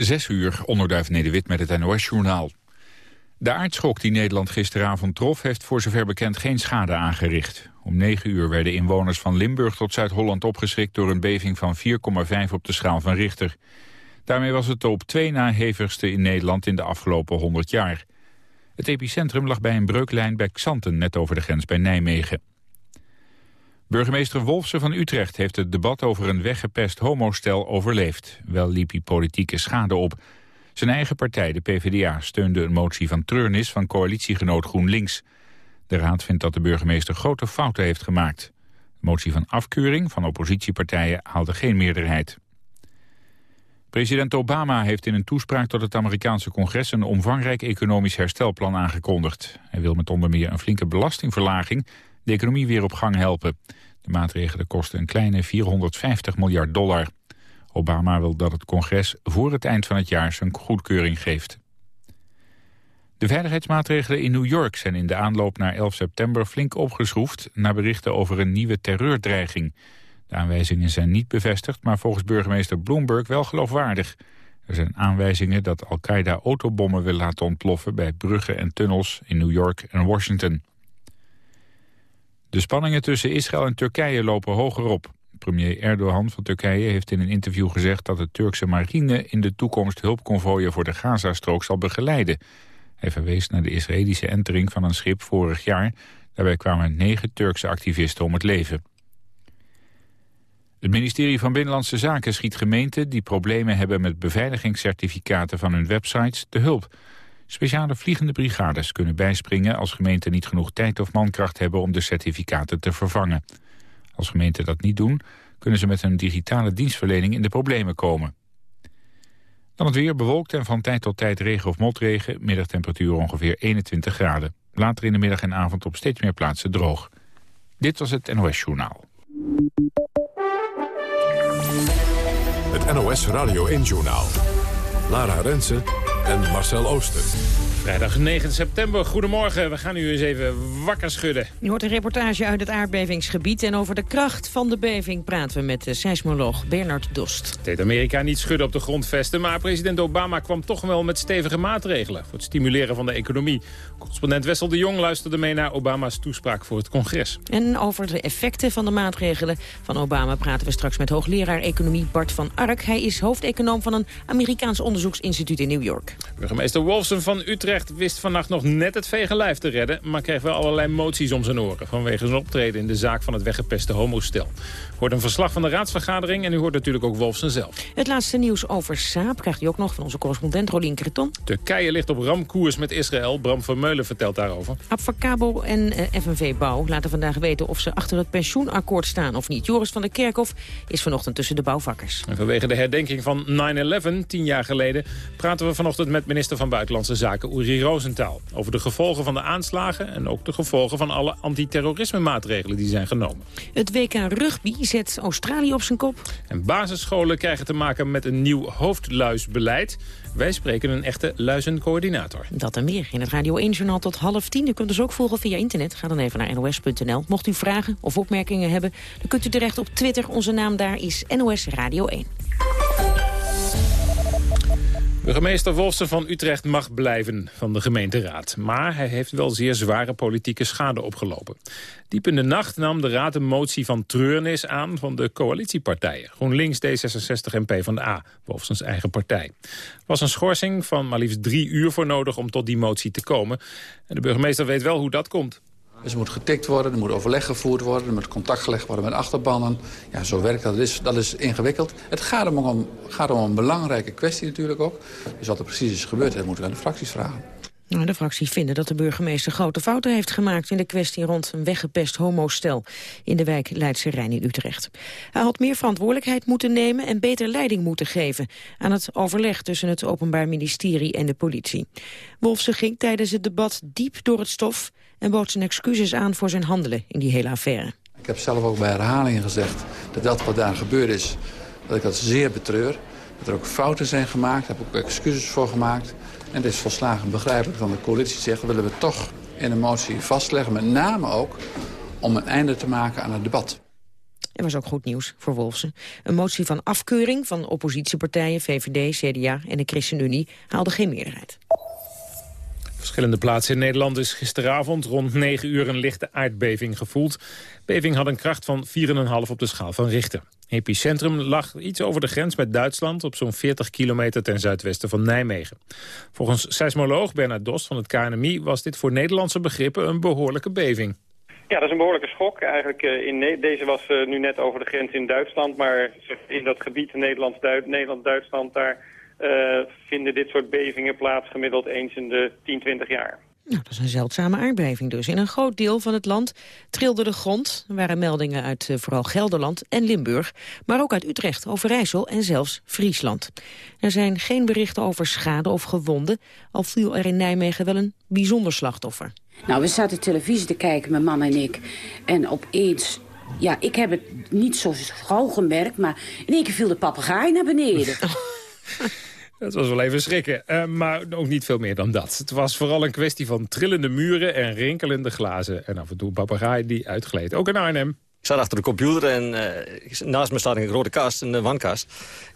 Zes uur, onderduif Nederwit met het NOS-journaal. De aardschok die Nederland gisteravond trof... heeft voor zover bekend geen schade aangericht. Om negen uur werden inwoners van Limburg tot Zuid-Holland opgeschrikt... door een beving van 4,5 op de schaal van Richter. Daarmee was het de op twee na hevigste in Nederland in de afgelopen 100 jaar. Het epicentrum lag bij een breuklijn bij Xanten, net over de grens bij Nijmegen. Burgemeester Wolfsen van Utrecht heeft het debat over een weggepest homostel overleefd. Wel liep hij politieke schade op. Zijn eigen partij, de PvdA, steunde een motie van treurnis van coalitiegenoot GroenLinks. De raad vindt dat de burgemeester grote fouten heeft gemaakt. De motie van afkeuring van oppositiepartijen haalde geen meerderheid. President Obama heeft in een toespraak tot het Amerikaanse congres... een omvangrijk economisch herstelplan aangekondigd. Hij wil met onder meer een flinke belastingverlaging... de economie weer op gang helpen. De maatregelen kosten een kleine 450 miljard dollar. Obama wil dat het congres voor het eind van het jaar zijn goedkeuring geeft. De veiligheidsmaatregelen in New York zijn in de aanloop naar 11 september flink opgeschroefd... naar berichten over een nieuwe terreurdreiging. De aanwijzingen zijn niet bevestigd, maar volgens burgemeester Bloomberg wel geloofwaardig. Er zijn aanwijzingen dat Al-Qaeda autobommen wil laten ontploffen... bij bruggen en tunnels in New York en Washington. De spanningen tussen Israël en Turkije lopen hoger op. Premier Erdogan van Turkije heeft in een interview gezegd... dat de Turkse marine in de toekomst hulpconvooien voor de Gazastrook zal begeleiden. Hij verwees naar de Israëlische entering van een schip vorig jaar. Daarbij kwamen negen Turkse activisten om het leven. Het ministerie van Binnenlandse Zaken schiet gemeenten... die problemen hebben met beveiligingscertificaten van hun websites te hulp. Speciale vliegende brigades kunnen bijspringen... als gemeenten niet genoeg tijd of mankracht hebben om de certificaten te vervangen. Als gemeenten dat niet doen, kunnen ze met hun digitale dienstverlening in de problemen komen. Dan het weer bewolkt en van tijd tot tijd regen of motregen. Middagtemperatuur ongeveer 21 graden. Later in de middag en avond op steeds meer plaatsen droog. Dit was het NOS Journaal. Het NOS Radio 1 Journaal. Lara Rensen en Marcel Ooster. Vrijdag 9 september, goedemorgen. We gaan u eens even wakker schudden. U hoort een reportage uit het aardbevingsgebied... en over de kracht van de beving praten we met de seismoloog Bernard Dost. Het deed Amerika niet schudden op de grondvesten... maar president Obama kwam toch wel met stevige maatregelen... voor het stimuleren van de economie. Correspondent Wessel de Jong luisterde mee naar Obama's toespraak voor het congres. En over de effecten van de maatregelen van Obama... praten we straks met hoogleraar economie Bart van Ark. Hij is hoofdeconoom van een Amerikaans onderzoeksinstituut in New York. Burgemeester Wolfsen van Utrecht wist vannacht nog net het vege lijf te redden... maar kreeg wel allerlei moties om zijn oren... vanwege zijn optreden in de zaak van het weggepeste homostel. Hoort een verslag van de raadsvergadering en u hoort natuurlijk ook Wolfsen zelf. Het laatste nieuws over Saab krijgt u ook nog van onze correspondent Rolien Kreton. Turkije ligt op ramkoers met Israël. Bram Vermeulen vertelt daarover. Abfacabo en eh, FNV Bouw laten vandaag weten of ze achter het pensioenakkoord staan of niet. Joris van der Kerkhof is vanochtend tussen de bouwvakkers. En vanwege de herdenking van 9-11, tien jaar geleden... praten we vanochtend met minister van Buitenlandse Zaken Uri Rosenthal... over de gevolgen van de aanslagen en ook de gevolgen van alle antiterrorisme maatregelen die zijn genomen. Het WK Rugby zet Australië op zijn kop. En basisscholen krijgen te maken met een nieuw hoofdluisbeleid. Wij spreken een echte luizencoördinator. Dat en meer in het Radio 1-journaal tot half tien. U kunt ons ook volgen via internet. Ga dan even naar nos.nl. Mocht u vragen of opmerkingen hebben, dan kunt u terecht op Twitter. Onze naam daar is NOS Radio 1. Burgemeester Wolfsen van Utrecht mag blijven van de gemeenteraad. Maar hij heeft wel zeer zware politieke schade opgelopen. Diep in de nacht nam de raad een motie van treurnis aan van de coalitiepartijen. GroenLinks, D66 en PvdA, Wolfsens eigen partij. Er was een schorsing van maar liefst drie uur voor nodig om tot die motie te komen. En de burgemeester weet wel hoe dat komt. Dus moet getikt worden, er moet overleg gevoerd worden... er moet contact gelegd worden met achterbannen. Ja, zo werkt dat. Dat is, dat is ingewikkeld. Het gaat om, gaat om een belangrijke kwestie natuurlijk ook. Dus wat er precies is gebeurd, dat moeten we aan de fracties vragen. Nou, de fractie vinden dat de burgemeester grote fouten heeft gemaakt... in de kwestie rond een weggepest homostel in de wijk Leidse Rijn in Utrecht. Hij had meer verantwoordelijkheid moeten nemen en beter leiding moeten geven... aan het overleg tussen het Openbaar Ministerie en de politie. Wolfse ging tijdens het debat diep door het stof... en bood zijn excuses aan voor zijn handelen in die hele affaire. Ik heb zelf ook bij herhalingen gezegd dat dat wat daar gebeurd is... dat ik dat zeer betreur. Dat er ook fouten zijn gemaakt, daar heb ik ook excuses voor gemaakt... En het is volslagen begrijpelijk dat de coalitie zegt... willen we toch in een motie vastleggen, met name ook om een einde te maken aan het debat. Er was ook goed nieuws voor Wolfsen. Een motie van afkeuring van oppositiepartijen, VVD, CDA en de ChristenUnie haalde geen meerderheid. Verschillende plaatsen in Nederland is gisteravond rond 9 uur een lichte aardbeving gevoeld. Beving had een kracht van 4,5 op de schaal van Richter. Epicentrum lag iets over de grens met Duitsland... op zo'n 40 kilometer ten zuidwesten van Nijmegen. Volgens seismoloog Bernard Dost van het KNMI... was dit voor Nederlandse begrippen een behoorlijke beving. Ja, dat is een behoorlijke schok. Eigenlijk, uh, in deze was uh, nu net over de grens in Duitsland... maar in dat gebied Nederland-Duitsland... daar vinden dit soort bevingen plaats gemiddeld eens in de 10, 20 jaar. Nou, dat is een zeldzame aardbeving dus. In een groot deel van het land trilde de grond. Er waren meldingen uit uh, vooral Gelderland en Limburg... maar ook uit Utrecht, Overijssel en zelfs Friesland. Er zijn geen berichten over schade of gewonden... al viel er in Nijmegen wel een bijzonder slachtoffer. Nou, we zaten televisie te kijken, mijn man en ik. En opeens ja, ik heb het niet zo gauw gemerkt, maar in één keer viel de papegaai naar beneden. Dat was wel even schrikken, uh, maar ook niet veel meer dan dat. Het was vooral een kwestie van trillende muren en rinkelende glazen. En af en toe een die uitgleed. Ook in Arnhem. Ik zat achter de computer en uh, naast me staat een grote kast, een wankast.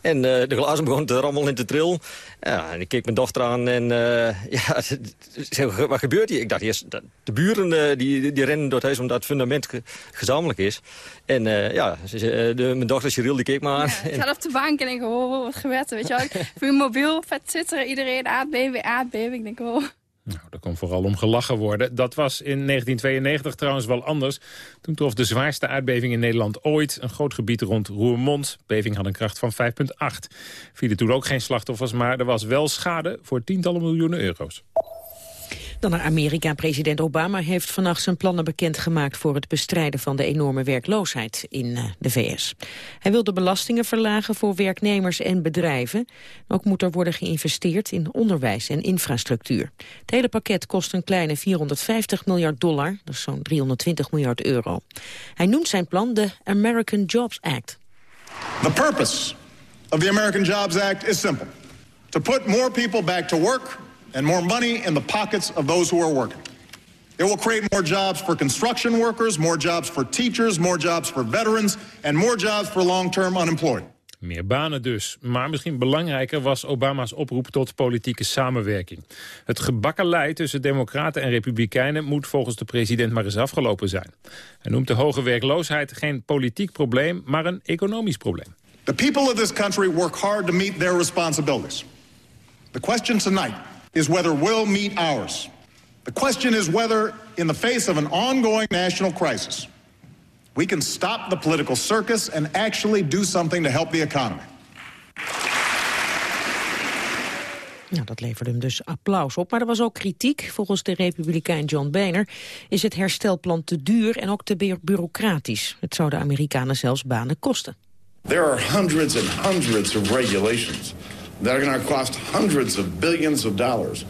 En uh, de glazen begonnen te rammelen en te trillen. Ja, en ik keek mijn dochter aan en uh, ja, wat gebeurt hier? Ik dacht eerst, de buren die, die rennen door het huis omdat het fundament ge gezamenlijk is. En ja, de, mijn dochter Cheryl die keek me aan. Ja, ik zat op de bank en ik hoor oh, wat gebeurt er, weet je wel. Je mobiel, vet zitten, iedereen aardbeving, aardbeving. Ik denk, oh... Nou, daar kon vooral om gelachen worden. Dat was in 1992 trouwens wel anders. Toen trof de zwaarste aardbeving in Nederland ooit. Een groot gebied rond Roermond. Beving had een kracht van 5,8. Vielen toen ook geen slachtoffers, maar er was wel schade voor tientallen miljoenen euro's. Dan naar Amerika. President Obama heeft vannacht zijn plannen bekendgemaakt... voor het bestrijden van de enorme werkloosheid in eh, de VS. Hij wil de belastingen verlagen voor werknemers en bedrijven. Ook moet er worden geïnvesteerd in onderwijs en infrastructuur. Het hele pakket kost een kleine 450 miljard dollar. Dat is zo'n 320 miljard euro. Hij noemt zijn plan de American Jobs Act. The purpose of the American Jobs Act is simple. To put more people back to work and more money in the pockets of those who are working. It will create more jobs for construction workers, more jobs for teachers, more jobs for veterans, and more jobs for long-term unemployed. Meer banen dus. Maar misschien belangrijker was Obama's oproep tot politieke samenwerking. Het gebakkelei tussen democraten en republikeinen moet volgens de president maar eens afgelopen zijn. Hij noemt de hoge werkloosheid geen politiek probleem, maar een economisch probleem. The people of this country work hard to meet their responsibilities. The question tonight is whether we'll meet ours. The question is whether, in the face of an ongoing national crisis, we can stop the political circus and actually do something to help the economy. Nou, dat leverde hem dus applaus op. Maar er was ook kritiek. Volgens de republikein John Boehner is het herstelplan te duur en ook te bureaucratisch. Het zou de Amerikanen zelfs banen kosten. There are hundreds and hundreds of regulations that are going to cost hundreds of billions of dollars.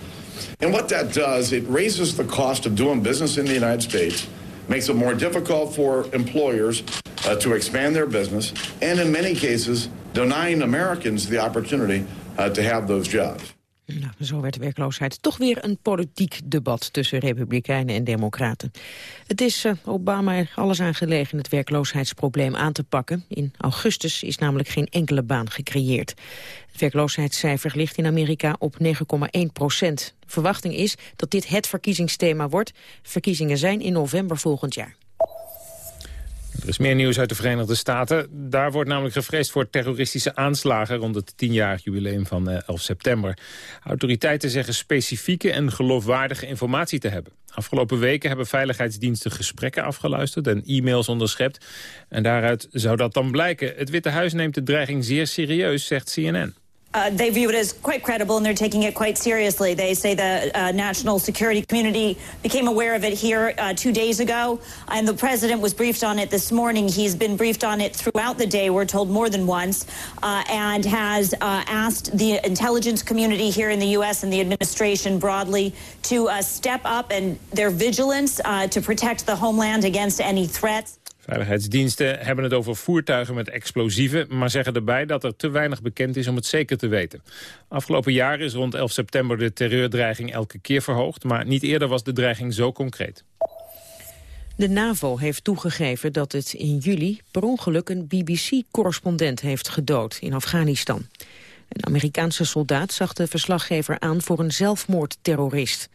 And what that does, it raises the cost of doing business in the United States, makes it more difficult for employers uh, to expand their business, and in many cases, denying Americans the opportunity uh, to have those jobs. Nou, zo werd werkloosheid toch weer een politiek debat tussen republikeinen en democraten. Het is uh, Obama alles aangelegen het werkloosheidsprobleem aan te pakken. In augustus is namelijk geen enkele baan gecreëerd. Het werkloosheidscijfer ligt in Amerika op 9,1 procent. Verwachting is dat dit het verkiezingsthema wordt. Verkiezingen zijn in november volgend jaar. Er is meer nieuws uit de Verenigde Staten. Daar wordt namelijk gevreesd voor terroristische aanslagen... rond het tienjarig jubileum van 11 eh, september. Autoriteiten zeggen specifieke en geloofwaardige informatie te hebben. Afgelopen weken hebben veiligheidsdiensten gesprekken afgeluisterd... en e-mails onderschept. En daaruit zou dat dan blijken. Het Witte Huis neemt de dreiging zeer serieus, zegt CNN. Uh, they view it as quite credible and they're taking it quite seriously. They say the uh, national security community became aware of it here uh, two days ago, and the president was briefed on it this morning. He's been briefed on it throughout the day, we're told more than once, uh, and has uh, asked the intelligence community here in the U.S. and the administration broadly to uh, step up and their vigilance to protect the homeland against any threats. Veiligheidsdiensten hebben het over voertuigen met explosieven... maar zeggen erbij dat er te weinig bekend is om het zeker te weten. Afgelopen jaar is rond 11 september de terreurdreiging elke keer verhoogd... maar niet eerder was de dreiging zo concreet. De NAVO heeft toegegeven dat het in juli per ongeluk een BBC-correspondent heeft gedood in Afghanistan. Een Amerikaanse soldaat zag de verslaggever aan voor een zelfmoordterrorist.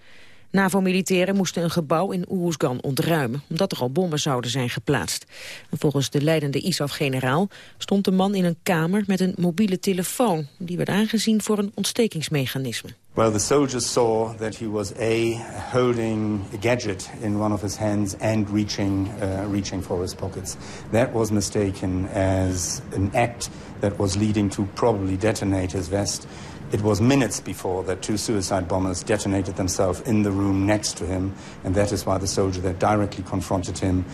NAVO-militairen moesten een gebouw in Oeruzgan ontruimen... omdat er al bommen zouden zijn geplaatst. En volgens de leidende ISAF-generaal stond de man in een kamer met een mobiele telefoon. Die werd aangezien voor een ontstekingsmechanisme. Well, the soldiers saw that he was A, holding a gadget in one of his hands and reaching, uh, reaching for his pockets. That was mistaken as an act that was leading to probably detonate his vest. It was minutes before that two suicide bombers detonated themselves in the room next to him, and that is why the soldier that directly confronted him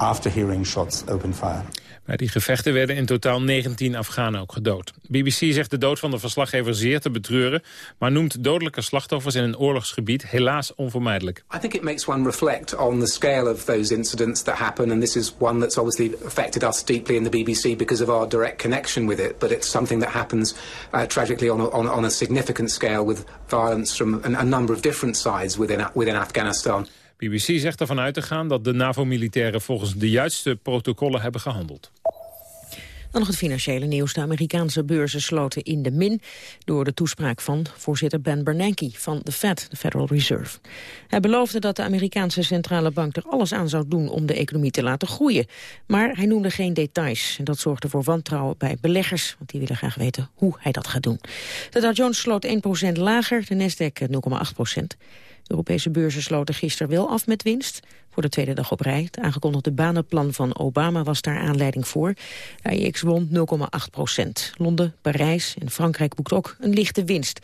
after hearing shots opened fire. Bij die gevechten werden in totaal 19 Afghanen ook gedood. BBC zegt de dood van de verslaggever zeer te betreuren... maar noemt dodelijke slachtoffers in een oorlogsgebied helaas onvermijdelijk. I think it makes one reflect on the scale of those incidents that happen... and this is one that's obviously affected us deeply in the BBC... because of our direct connection with it. But it's something that happens uh, tragically on a, on, a significant scale... with violence from a number of different sides within, within Afghanistan. BBC zegt ervan uit te gaan dat de NAVO-militairen volgens de juiste protocollen hebben gehandeld. Dan nog het financiële nieuws. De Amerikaanse beurzen sloten in de min... door de toespraak van voorzitter Ben Bernanke van de Fed, de Federal Reserve. Hij beloofde dat de Amerikaanse centrale bank er alles aan zou doen... om de economie te laten groeien. Maar hij noemde geen details. En dat zorgde voor wantrouwen bij beleggers... want die willen graag weten hoe hij dat gaat doen. De Dow Jones sloot 1% lager, de Nasdaq 0,8 Europese beurzen sloten gisteren wel af met winst. Voor de tweede dag op rij. Het aangekondigde banenplan van Obama was daar aanleiding voor. De AIX won 0,8 procent. Londen, Parijs en Frankrijk boekt ook een lichte winst.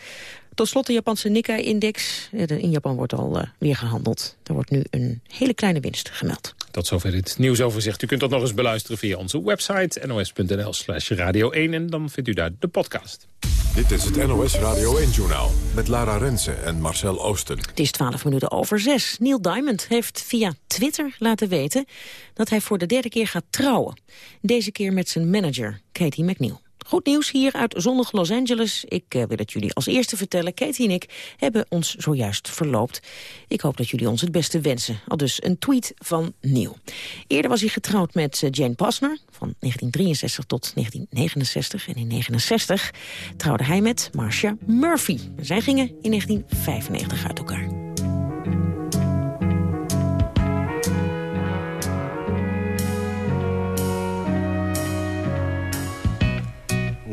Tot slot de Japanse Nikkei-index. In Japan wordt al uh, weer gehandeld. Er wordt nu een hele kleine winst gemeld. Tot zover dit nieuwsoverzicht. U kunt dat nog eens beluisteren via onze website nos.nl slash radio 1 en dan vindt u daar de podcast. Dit is het NOS Radio 1-journaal met Lara Rensen en Marcel Oosten. Het is 12 minuten over 6. Neil Diamond heeft via Twitter laten weten dat hij voor de derde keer gaat trouwen. Deze keer met zijn manager, Katie McNeil. Goed nieuws hier uit zonnig Los Angeles. Ik uh, wil het jullie als eerste vertellen. Katie en ik hebben ons zojuist verloopt. Ik hoop dat jullie ons het beste wensen. Al dus een tweet van Neil. Eerder was hij getrouwd met uh, Jane Pasner van 1963 tot 1969. En in 1969 trouwde hij met Marcia Murphy. Zij gingen in 1995 uit elkaar.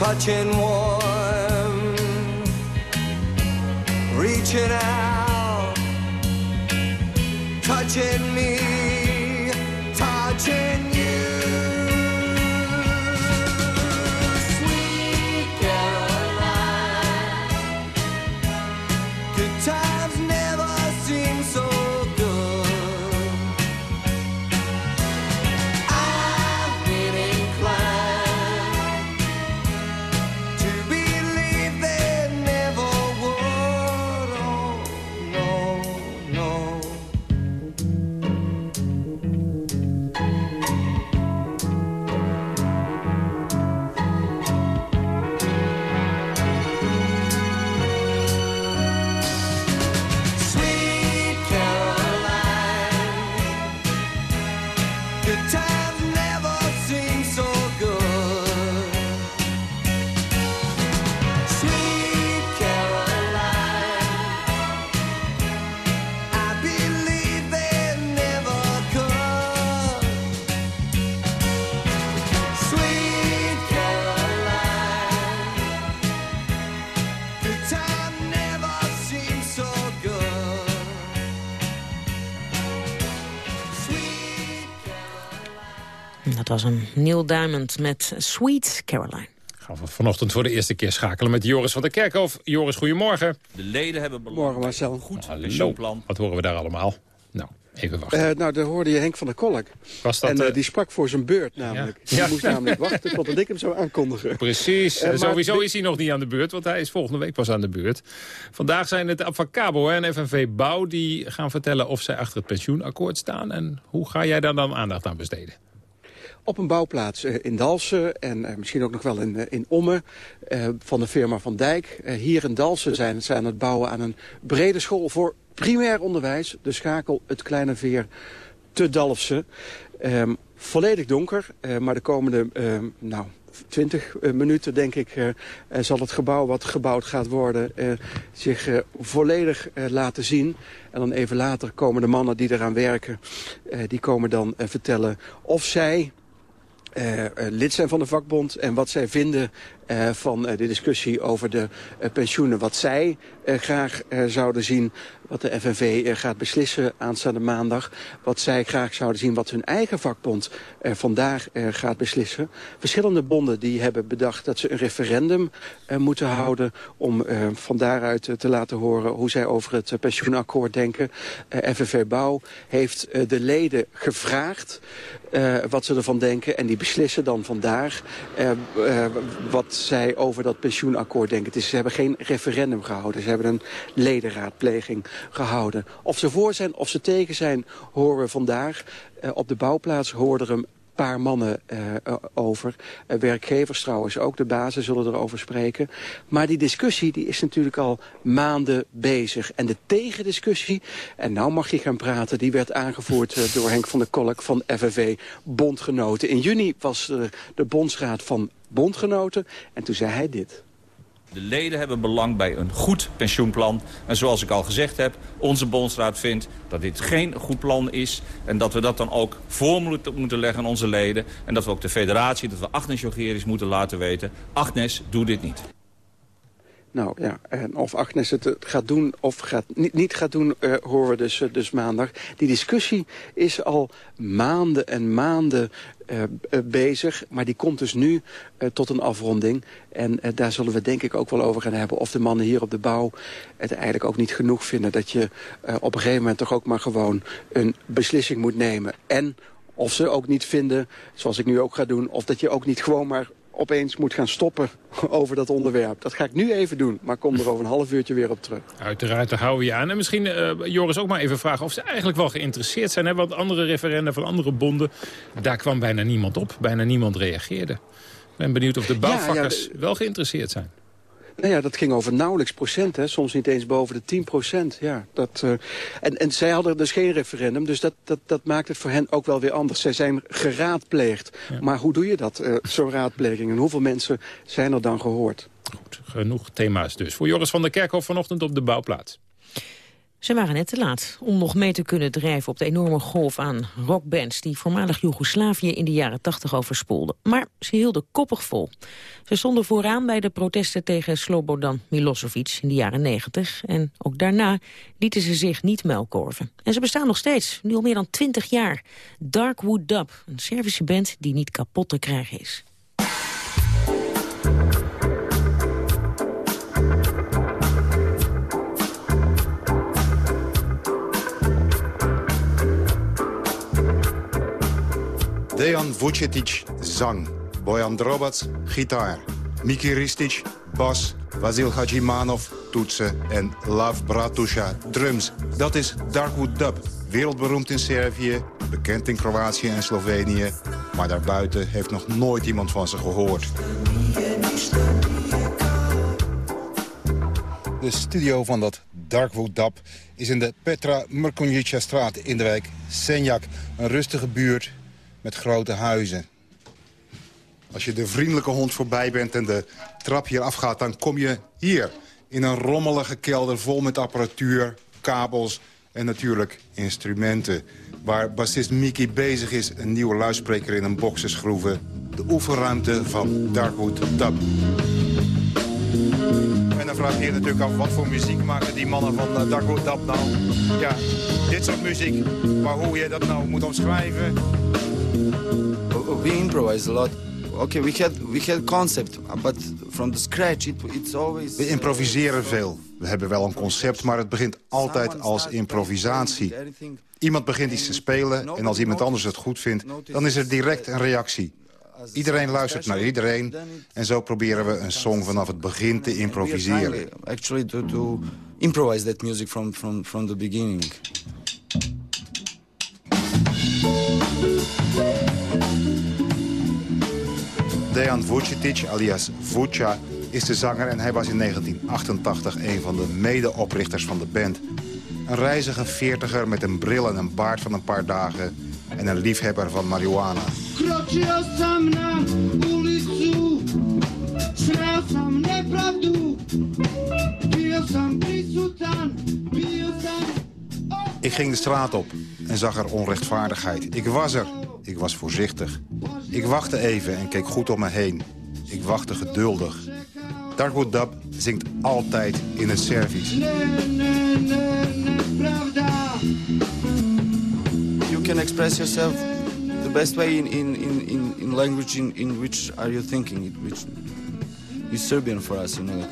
touching warm, reaching out, touching me, touching was een Neil Diamond met Sweet Caroline. Gaan we vanochtend voor de eerste keer schakelen met Joris van der Kerkhof. Joris, goedemorgen. De leden hebben Morgen Marcel. goed Hallo. pensioenplan. Wat horen we daar allemaal? Nou, even wachten. Eh, nou, daar hoorde je Henk van der Kolk. Was dat, en eh, eh, die sprak voor zijn beurt namelijk. Ja. Die Ja. moest namelijk wachten totdat ik hem zou aankondigen. Precies. Maar Sowieso de- is hij nog niet aan de beurt, want hij is volgende week pas aan de beurt. Vandaag zijn het Abfacabo hè, en FNV Bouw die gaan vertellen of zij achter het pensioenakkoord staan. En hoe ga jij daar dan aandacht aan besteden? Op een bouwplaats eh, in Dalsen en eh, misschien ook nog wel in, eh, in Ommen van de firma Van Dijk. Hier in Dalsen zijn ze aan het bouwen aan een brede school voor primair onderwijs. De schakel Het Kleine Veer te Dalfsen. Ehm, volledig donker, maar de komende ehm, nou, 20 eh, minuten denk ik zal het gebouw wat gebouwd gaat worden zich volledig laten zien. En dan even later komen de mannen die eraan werken, die komen dan vertellen of zij lid zijn van de vakbond en wat zij vinden eh, van eh, de discussie over de eh, pensioenen. Wat zij eh, graag eh, zouden zien, wat de FNV eh, gaat beslissen aanstaande maandag. Wat zij graag zouden zien, wat hun eigen vakbond eh, vandaag eh, gaat beslissen. Verschillende bonden die hebben bedacht dat ze een referendum eh, moeten houden... om eh, van daaruit eh, te laten horen hoe zij over het eh, pensioenakkoord denken. Eh, FNV Bouw heeft eh, de leden gevraagd eh, wat ze ervan denken. En die beslissen dan vandaag eh, eh, wat zij over dat pensioenakkoord denken. Ze hebben geen referendum gehouden. Ze hebben een ledenraadpleging gehouden. Of ze voor zijn of ze tegen zijn, horen we vandaag. Eh, op de bouwplaats hoorden er een paar mannen eh, over. Eh, werkgevers trouwens ook, de bazen zullen erover spreken. Maar die discussie die is natuurlijk al maanden bezig. En de tegendiscussie, en nou mag je gaan praten... die werd aangevoerd door Henk van der Kolk van FNV Bondgenoten. In juni was de bondsraad van Bondgenoten en toen zei hij dit. De leden hebben belang bij een goed pensioenplan. En zoals ik al gezegd heb, onze bondsraad vindt dat dit geen goed plan is. En dat we dat dan ook voor moeten leggen aan onze leden. En dat we ook de federatie, dat we Agnes Jongerius moeten laten weten. Agnes, doe dit niet. Nou ja, en of Agnes het eh, gaat doen of gaat, niet, niet gaat doen, eh, horen we dus, eh, dus maandag. Die discussie is al maanden en maanden bezig, maar die komt dus nu eh, tot een afronding. En eh, daar zullen we denk ik ook wel over gaan hebben of de mannen hier op de bouw het eigenlijk ook niet genoeg vinden. Dat je eh, op een gegeven moment toch ook maar gewoon een beslissing moet nemen. En of ze ook niet vinden, zoals ik nu ook ga doen, of dat je ook niet gewoon maar opeens moet gaan stoppen over dat onderwerp. Dat ga ik nu even doen, maar kom er over een half uurtje weer op terug. Uiteraard, daar houden we je aan. En misschien, eh, Joris, ook maar even vragen of ze eigenlijk wel geïnteresseerd zijn. Hè? Want andere referenda van andere bonden, daar kwam bijna niemand op. Bijna niemand reageerde. Ik ben benieuwd of de bouwvakkers wel geïnteresseerd zijn. Nou ja, dat ging over nauwelijks procent, hè. soms niet eens boven de 10 procent. Ja, dat, eh, en, en zij hadden dus geen referendum, dus dat, dat, dat maakt het voor hen ook wel weer anders. Zij zijn geraadpleegd. Maar hoe doe je dat, eh, zo'n raadpleging? En hoeveel mensen zijn er dan gehoord? Goed, genoeg thema's dus. Voor Joris van der Kerkhof vanochtend op de bouwplaats. Ze waren net te laat om nog mee te kunnen drijven op de enorme golf aan rockbands die voormalig Joegoslavië in de jaren 80 overspoelden. Maar ze hielden koppig vol. Ze stonden vooraan bij de protesten tegen Slobodan Milosevic in de jaren 90 en ook daarna lieten ze zich niet muilkorven. En ze bestaan nog steeds, nu al meer dan 20 jaar. Darkwood Dub, een Servische band die niet kapot te krijgen is. Dejan Vucetic, zang. Bojan Drobac, gitaar. Miki Ristic, bas. Vasil Hajimanov, toetsen. En Lav Bratusha, drums. Dat is Darkwood Dub. Wereldberoemd in Servië, bekend in Kroatië en Slovenië. Maar daarbuiten heeft nog nooit iemand van ze gehoord. De studio van dat Darkwood Dub is in de Petra Mrkonjica straat in de wijk Senjak. Een rustige buurt met grote huizen. Als je de vriendelijke hond voorbij bent en de trap hier afgaat... dan kom je hier in een rommelige kelder vol met apparatuur, kabels en natuurlijk instrumenten. Waar bassist Mickey bezig is een nieuwe luidspreker in een box te schroeven. De oefenruimte van Darkwood Dub. En dan vraag je je natuurlijk af, wat voor muziek maken die mannen van uh, Darkwood Dub nou? Ja, dit soort muziek, maar hoe je dat nou moet omschrijven... we improvise a lot. Okay, we had we had concept, but from the scratch it, it's always. We improviseren veel. We hebben wel een concept, maar het begint altijd als improvisatie. Iemand begint iets te spelen en als iemand anders het goed vindt, dan is er direct een reactie. Iedereen luistert naar iedereen en zo proberen we een song vanaf het begin te improviseren. Actually, to, to improvise that music from from from the beginning. Dejan Vucetic, alias Vuca, is de zanger en hij was in 1988 een van de medeoprichters van de band. Een reizige veertiger met een bril en een baard van een paar dagen en een liefhebber van marihuana. Ik ging de straat op en zag er onrechtvaardigheid. Ik was er. Ik was voorzichtig. Ik wachtte even en keek goed om me heen. Ik wachtte geduldig. Darkwood Dub zingt altijd in het Servisch. You can express yourself the best way in, in, in, in language in, in which are you thinking. Which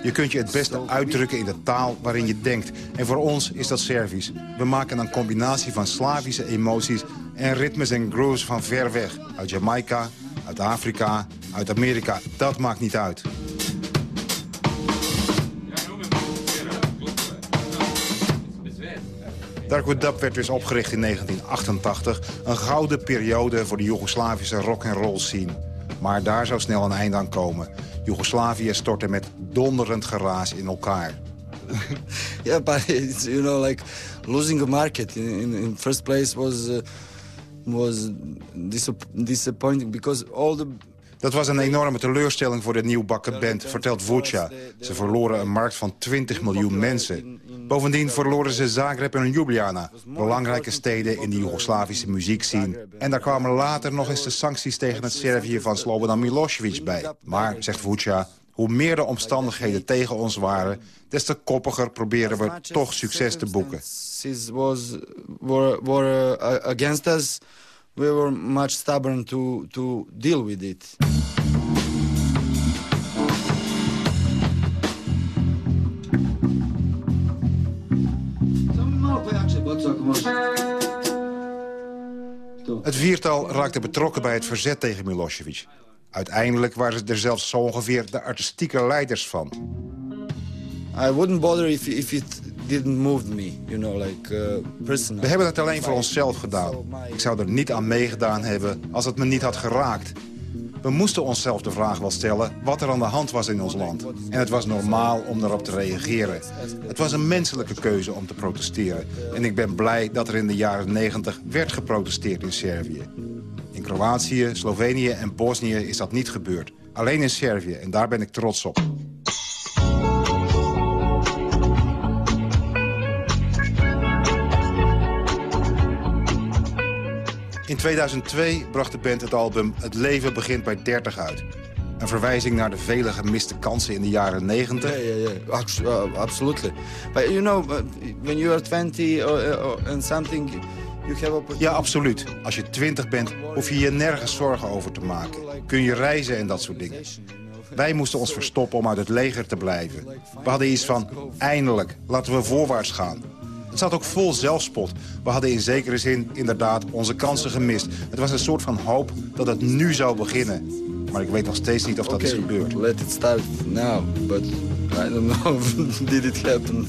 Je kunt je het beste uitdrukken in de taal waarin je denkt. En voor ons is dat Servisch. We maken een combinatie van Slavische emoties en ritmes en grooves van ver weg. Uit Jamaica, uit Afrika, uit Amerika. Dat maakt niet uit. Darkwood Dub werd dus opgericht in 1988. Een gouden periode voor de Joegoslavische rock and roll scene. Maar daar zou snel een eind aan komen. Joegoslavië stortte met donderend geraas in elkaar. yeah, but it's, you know, like losing a market in, in, in first place was uh, was disappointing because all the dat was een enorme teleurstelling voor de nieuwbakken band, vertelt Vuca. Ze verloren een markt van 20 miljoen mensen. Bovendien verloren ze Zagreb en Ljubljana, belangrijke steden in de Joegoslavische muziekscene. En daar kwamen later nog eens de sancties tegen het Servië van Slobodan Milosevic bij. Maar, zegt Vuca, hoe meer de omstandigheden tegen ons waren... des te koppiger proberen we toch succes te boeken. We were much stubborn to, to deal with it. Het viertal raakte betrokken bij het verzet tegen Milosevic. Uiteindelijk waren ze er zelfs zo ongeveer de artistieke leiders van. I wouldn't bother if, if it didn't move me, you know, like uh. We hebben het alleen voor onszelf gedaan. Ik zou er niet aan meegedaan hebben als het me niet had geraakt. We moesten onszelf de vraag wel stellen wat er aan de hand was in ons land. En het was normaal om daarop te reageren. Het was een menselijke keuze om te protesteren. En ik ben blij dat er in de jaren 90 werd geprotesteerd in Servië. In Kroatië, Slovenië en Bosnië is dat niet gebeurd. Alleen in Servië, en daar ben ik trots op. In 2002 bracht de band het album Het leven begint bij 30 uit. Een verwijzing naar de vele gemiste kansen in de jaren 90. Ja, ja, ja. Absolutely. But you know, when you are 20 and something... You have ja, absoluut. Als je 20 bent, hoef je je nergens zorgen over te maken. Kun je reizen en dat soort dingen. Wij moesten ons verstoppen om uit het leger te blijven. We hadden iets van, eindelijk, laten we voorwaarts gaan. Het zat ook vol zelfspot. We hadden in zekere zin inderdaad onze kansen gemist. Het was een soort van hoop dat het nu zou beginnen. Maar ik weet nog steeds niet of dat is gebeurd. let it start now. But I don't know did it happen.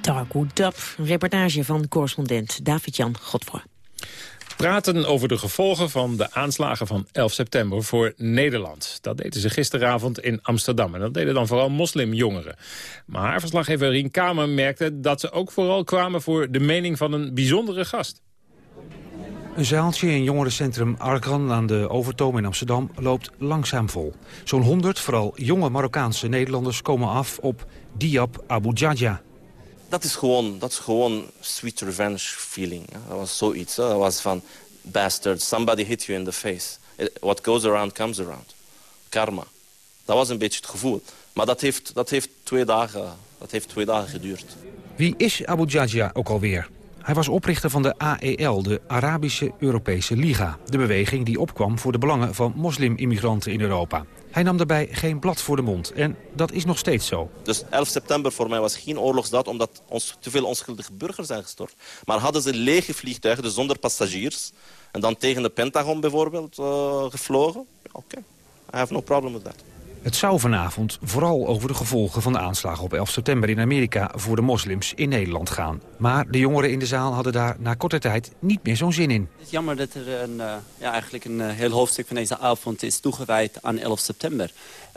Darkwood Dub, reportage van correspondent David-Jan Godfroy praten over de gevolgen van de aanslagen van 11 september voor Nederland. Dat deden ze gisteravond in Amsterdam. En dat deden dan vooral moslimjongeren. Maar verslaggever Rien Kamer merkte dat ze ook vooral kwamen voor de mening van een bijzondere gast. Een zaaltje in jongerencentrum Arkan aan de Overtoom in Amsterdam loopt langzaam vol. Zo'n 100, vooral jonge Marokkaanse Nederlanders, komen af op Diab Abu Jaja dat is gewoon, dat is gewoon sweet revenge feeling. Dat was zoiets. Dat was van, bastard, somebody hit you in the face. What goes around comes around. Karma. Dat was een beetje het gevoel. Maar dat heeft, dat heeft, twee, dagen, dat heeft twee dagen geduurd. Wie is Abu Jaja ook alweer? Hij was oprichter van de AEL, de Arabische Europese Liga. De beweging die opkwam voor de belangen van moslim-immigranten in Europa. Hij nam daarbij geen blad voor de mond. En dat is nog steeds zo. Dus 11 september voor mij was geen oorlogsdaad... omdat ons te veel onschuldige burgers zijn gestort. Maar hadden ze lege vliegtuigen, dus zonder passagiers... en dan tegen de Pentagon bijvoorbeeld uh, gevlogen... oké, I have no problem with that. Het zou vanavond vooral over de gevolgen van de aanslagen op 11 september in Amerika voor de moslims in Nederland gaan. Maar de jongeren in de zaal hadden daar na korte tijd niet meer zo'n zin in. Het is jammer dat er een, uh, ja, eigenlijk een uh, heel hoofdstuk van deze avond is toegewijd aan 11 september.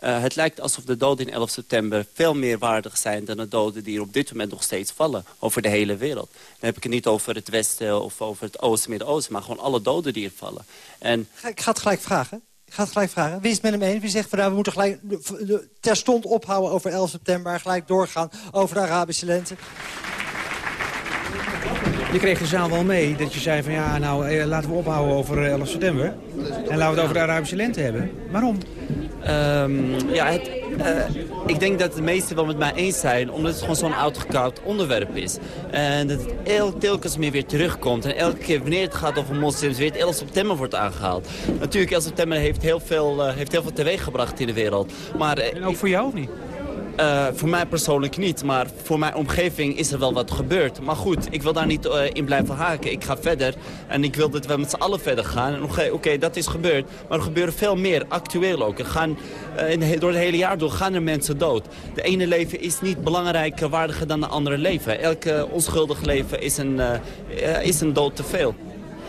Uh, het lijkt alsof de doden in 11 september veel meer waardig zijn... dan de doden die er op dit moment nog steeds vallen over de hele wereld. Dan heb ik het niet over het Westen of over het Oosten, Midden-Oosten... maar gewoon alle doden die er vallen. En... Ik ga het gelijk vragen. Ik ga het gelijk vragen. Wie is het met hem eens? Wie zegt van nou, we moeten gelijk terstond ophouden over 11 september... gelijk doorgaan over de Arabische lente? Je kreeg de zaal wel mee dat je zei van ja, nou eh, laten we ophouden over 11 september. En laten we het over de Arabische lente hebben. Waarom? Um, ja, het, uh, ik denk dat de meesten wel met mij eens zijn, omdat het gewoon zo'n oud onderwerp is. En dat het elke telkens meer weer terugkomt. En elke keer wanneer het gaat over moslims, weer het 11 september wordt aangehaald. Natuurlijk, 11 september heeft heel veel, uh, heeft heel veel teweeg gebracht in de wereld. Maar, uh, en ook voor jou of niet? Uh, voor mij persoonlijk niet, maar voor mijn omgeving is er wel wat gebeurd. Maar goed, ik wil daar niet uh, in blijven haken. Ik ga verder en ik wil dat we met z'n allen verder gaan. Oké, dat is gebeurd, maar er gebeuren veel meer, actueel ook. Er gaan, in, door het hele jaar door gaan er mensen dood. De ene leven is niet belangrijker, waardiger dan de andere leven. Elke onschuldig leven is een, is een dood te veel.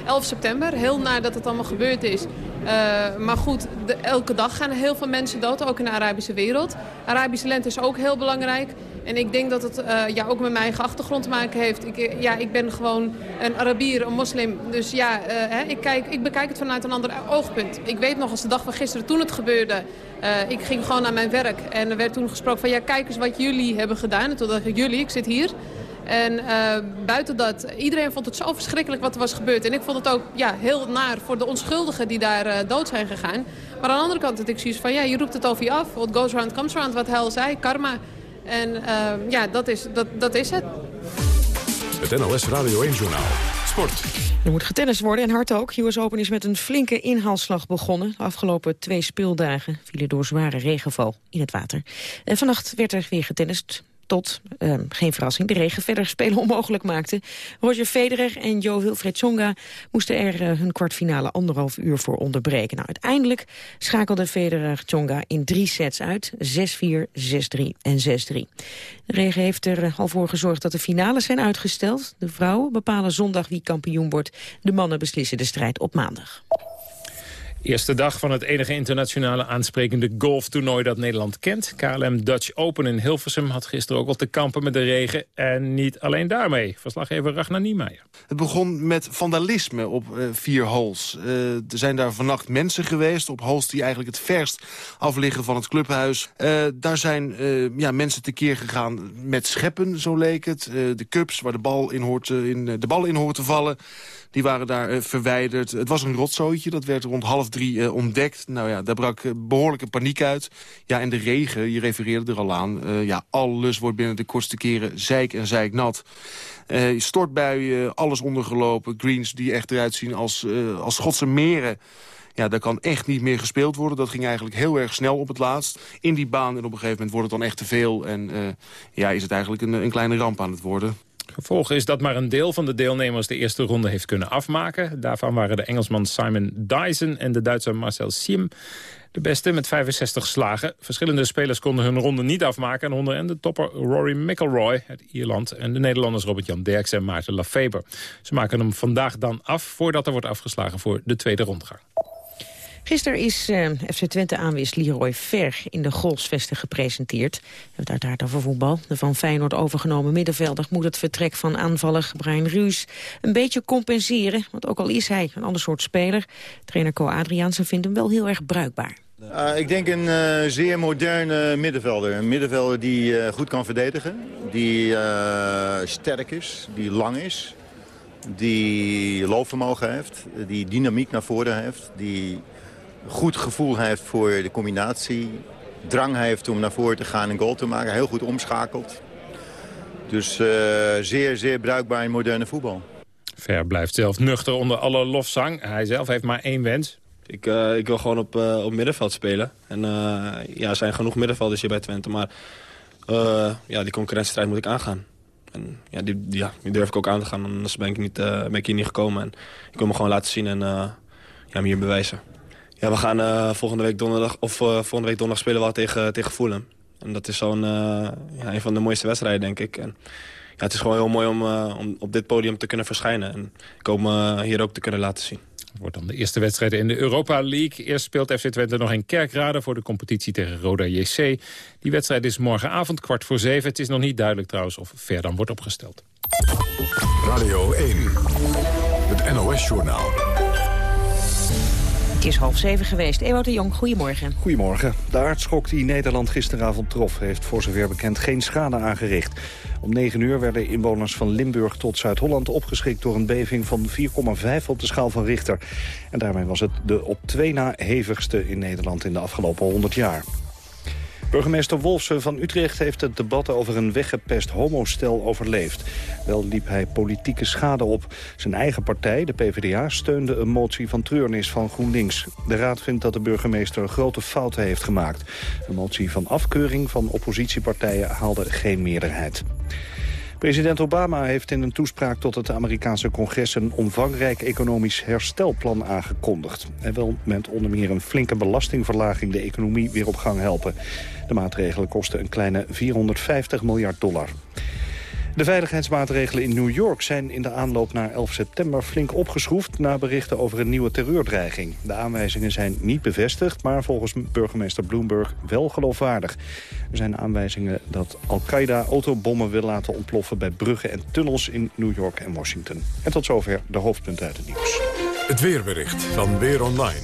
11 september, heel nadat het allemaal gebeurd is. Uh, maar goed, de, elke dag gaan heel veel mensen dood, ook in de Arabische wereld. Arabische lente is ook heel belangrijk. En ik denk dat het uh, ja, ook met mijn eigen achtergrond te maken heeft. Ik, ja, ik ben gewoon een Arabier, een moslim. Dus ja, hè, ik, kijk, ik bekijk het vanuit een ander oogpunt. Ik weet nog als de dag van gisteren toen het gebeurde. ik ging gewoon naar mijn werk. En er werd toen gesproken van ja, kijk eens wat jullie hebben gedaan. En toen dacht ik, jullie, ik zit hier. En uh, buiten dat, iedereen vond het zo verschrikkelijk wat er was gebeurd. En ik vond het ook ja, heel naar voor de onschuldigen die daar uh, dood zijn gegaan. Maar aan de andere kant had ik zoiets van, ja, je roept het over je af. What goes around comes around, wat Hel zei, karma. En uh, ja, dat is, dat, dat is het. Het NOS Radio 1 Journaal. Sport. Er moet getennis worden en hard ook. US Open is met een flinke inhaalslag begonnen. De afgelopen twee speeldagen vielen door zware regenval in het water. En vannacht werd er weer getennist tot, uh, geen verrassing, de regen verder spelen onmogelijk maakte. Roger Federer en Jo Wilfred Tsonga moesten er uh, hun kwartfinale anderhalf uur voor onderbreken. Nou, uiteindelijk schakelde Federer Tsonga in drie sets uit. 6-4, 6-3 en 6-3. De regen heeft er al voor gezorgd dat de finales zijn uitgesteld. De vrouwen bepalen zondag wie kampioen wordt. De mannen beslissen de strijd op maandag. Eerste dag van het enige internationale aansprekende golftoernooi dat Nederland kent. KLM Dutch Open in Hilversum had gisteren ook al te kampen met de regen. En niet alleen daarmee. Verslaggever Ragnar Niemeyer. Het begon met vandalisme op uh, vier holes. Uh, er zijn daar vannacht mensen geweest op holes die eigenlijk het verst afliggen van het clubhuis. Uh, daar zijn ja, mensen tekeer gegaan met scheppen, zo leek het. de cups waar de bal in hoort, in, de bal in hoort te vallen. Die waren daar uh, verwijderd. Het was een rotzooitje, dat werd rond half drie uh, ontdekt. Nou ja, daar brak uh, behoorlijke paniek uit. Ja, en de regen, je refereerde er al aan. ja, alles wordt binnen de kortste keren zeik en zeik nat. stortbuien, alles ondergelopen. Greens die echt eruit zien als, als Schotse meren. Ja, daar kan echt niet meer gespeeld worden. Dat ging eigenlijk heel erg snel op het laatst. In die baan en op een gegeven moment wordt het dan echt te veel. En ja, is het eigenlijk een, een kleine ramp aan het worden. Gevolg is dat maar een deel van de deelnemers de eerste ronde heeft kunnen afmaken. Daarvan waren de Engelsman Simon Dyson en de Duitser Marcel Siem de beste met 65 slagen. Verschillende spelers konden hun ronde niet afmaken. En onder hen de topper Rory McIlroy uit Ierland... en de Nederlanders Robert-Jan Derks en Maarten Lafeber. Ze maken hem vandaag dan af voordat er wordt afgeslagen voor de tweede rondgang. Gisteren is uh, FC Twente aanwist Leroy Ver in de Golfsvesten gepresenteerd. We hebben het uiteraard over voetbal. De van Feyenoord overgenomen middenvelder moet het vertrek van aanvaller Brian Ruus een beetje compenseren. Want ook al is hij een ander soort speler, trainer Co Adriaansen vindt hem wel heel erg bruikbaar. Uh, ik denk een uh, zeer moderne middenvelder. Een middenvelder die uh, goed kan verdedigen. Die sterk is, die lang is. Die loopvermogen heeft. Die dynamiek naar voren heeft. Die goed gevoel heeft voor de combinatie. Drang heeft om naar voren te gaan en goal te maken. Heel goed omschakelt. Dus zeer, zeer bruikbaar in moderne voetbal. Ver blijft zelf nuchter onder alle lofzang. Hij zelf heeft maar één wens. Ik, ik wil gewoon op, op middenveld spelen. En ja, er zijn genoeg middenvelders hier bij Twente. Maar ja, die concurrentiestrijd moet ik aangaan. En ja die, ja, die durf ik ook aan te gaan, anders ben ik, niet, ben ik hier niet gekomen. En ik wil me gewoon laten zien en ja, me hier bewijzen. Ja, we gaan uh, volgende week donderdag of uh, volgende week donderdag spelen we tegen, tegen Fulham. En dat is zo'n uh, ja, een van de mooiste wedstrijden, denk ik. En, ja, het is gewoon heel mooi om, om op dit podium te kunnen verschijnen. En ik hoop me hier ook te kunnen laten zien. Het wordt dan de eerste wedstrijd in de Europa League. Eerst speelt FC Twente nog in Kerkrade voor de competitie tegen Roda JC. Die wedstrijd is morgenavond kwart voor zeven. Het is nog niet duidelijk trouwens of ver dan wordt opgesteld. Radio 1, het NOS-journaal. Het is half zeven geweest. Ewout de Jong, goedemorgen. Goedemorgen. De aardschok die Nederland gisteravond trof... heeft voor zover bekend geen schade aangericht. Om 9 uur werden inwoners van Limburg tot Zuid-Holland opgeschrikt... door een beving van 4,5 op de schaal van Richter. En daarmee was het de op twee na hevigste in Nederland in de afgelopen 100 jaar. Burgemeester Wolfsen van Utrecht heeft het debat over een weggepest homostel overleefd. Wel liep hij politieke schade op. Zijn eigen partij, de PvdA, steunde een motie van treurnis van GroenLinks. De raad vindt dat de burgemeester grote fouten heeft gemaakt. Een motie van afkeuring van oppositiepartijen haalde geen meerderheid. President Obama heeft in een toespraak tot het Amerikaanse congres... een omvangrijk economisch herstelplan aangekondigd. Hij wil met onder meer een flinke belastingverlaging... de economie weer op gang helpen. De maatregelen kosten een kleine 450 miljard dollar. De veiligheidsmaatregelen in New York zijn in de aanloop naar 11 september flink opgeschroefd na berichten over een nieuwe terreurdreiging. De aanwijzingen zijn niet bevestigd, maar volgens burgemeester Bloomberg wel geloofwaardig. Er zijn aanwijzingen dat Al-Qaeda autobommen wil laten ontploffen bij bruggen en tunnels in New York en Washington. En tot zover de hoofdpunten uit het nieuws. Het weerbericht van Weer Online.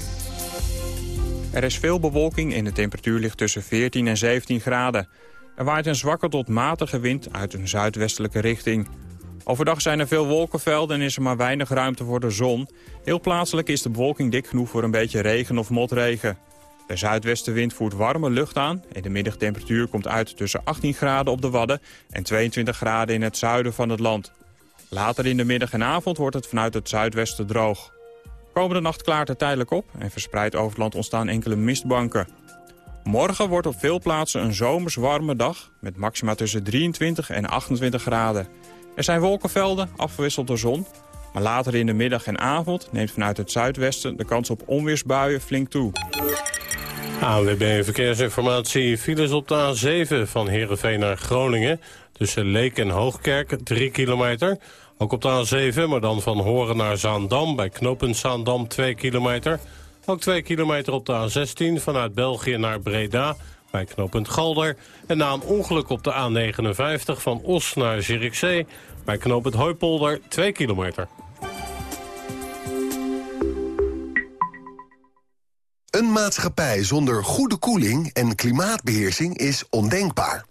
Er is veel bewolking en de temperatuur ligt tussen 14 en 17 graden. Er waait een zwakke tot matige wind uit een zuidwestelijke richting. Overdag zijn er veel wolkenvelden en is er maar weinig ruimte voor de zon. Heel plaatselijk is de bewolking dik genoeg voor een beetje regen of motregen. De zuidwestenwind voert warme lucht aan en de middagtemperatuur komt uit tussen 18 graden op de Wadden en 22 graden in het zuiden van het land. Later in de middag en avond wordt het vanuit het zuidwesten droog. Komende nacht klaart het tijdelijk op en verspreid over het land ontstaan enkele mistbanken. Morgen wordt op veel plaatsen een zomers warme dag... met maxima tussen 23 en 28 graden. Er zijn wolkenvelden, afgewisseld door zon... maar later in de middag en avond neemt vanuit het zuidwesten... de kans op onweersbuien flink toe. ANWB Verkeersinformatie. Files op de A7 van Heerenveen naar Groningen... tussen Leek en Hoogkerk, 3 kilometer... Ook op de A7, maar dan van Horen naar Zaandam... bij knooppunt Zaandam 2 kilometer... Ook 2 kilometer op de A16 vanuit België naar Breda bij knooppunt Galder. En na een ongeluk op de A59 van Os naar Zierikzee bij knooppunt Hooipolder 2 kilometer. Een maatschappij zonder goede koeling en klimaatbeheersing is ondenkbaar.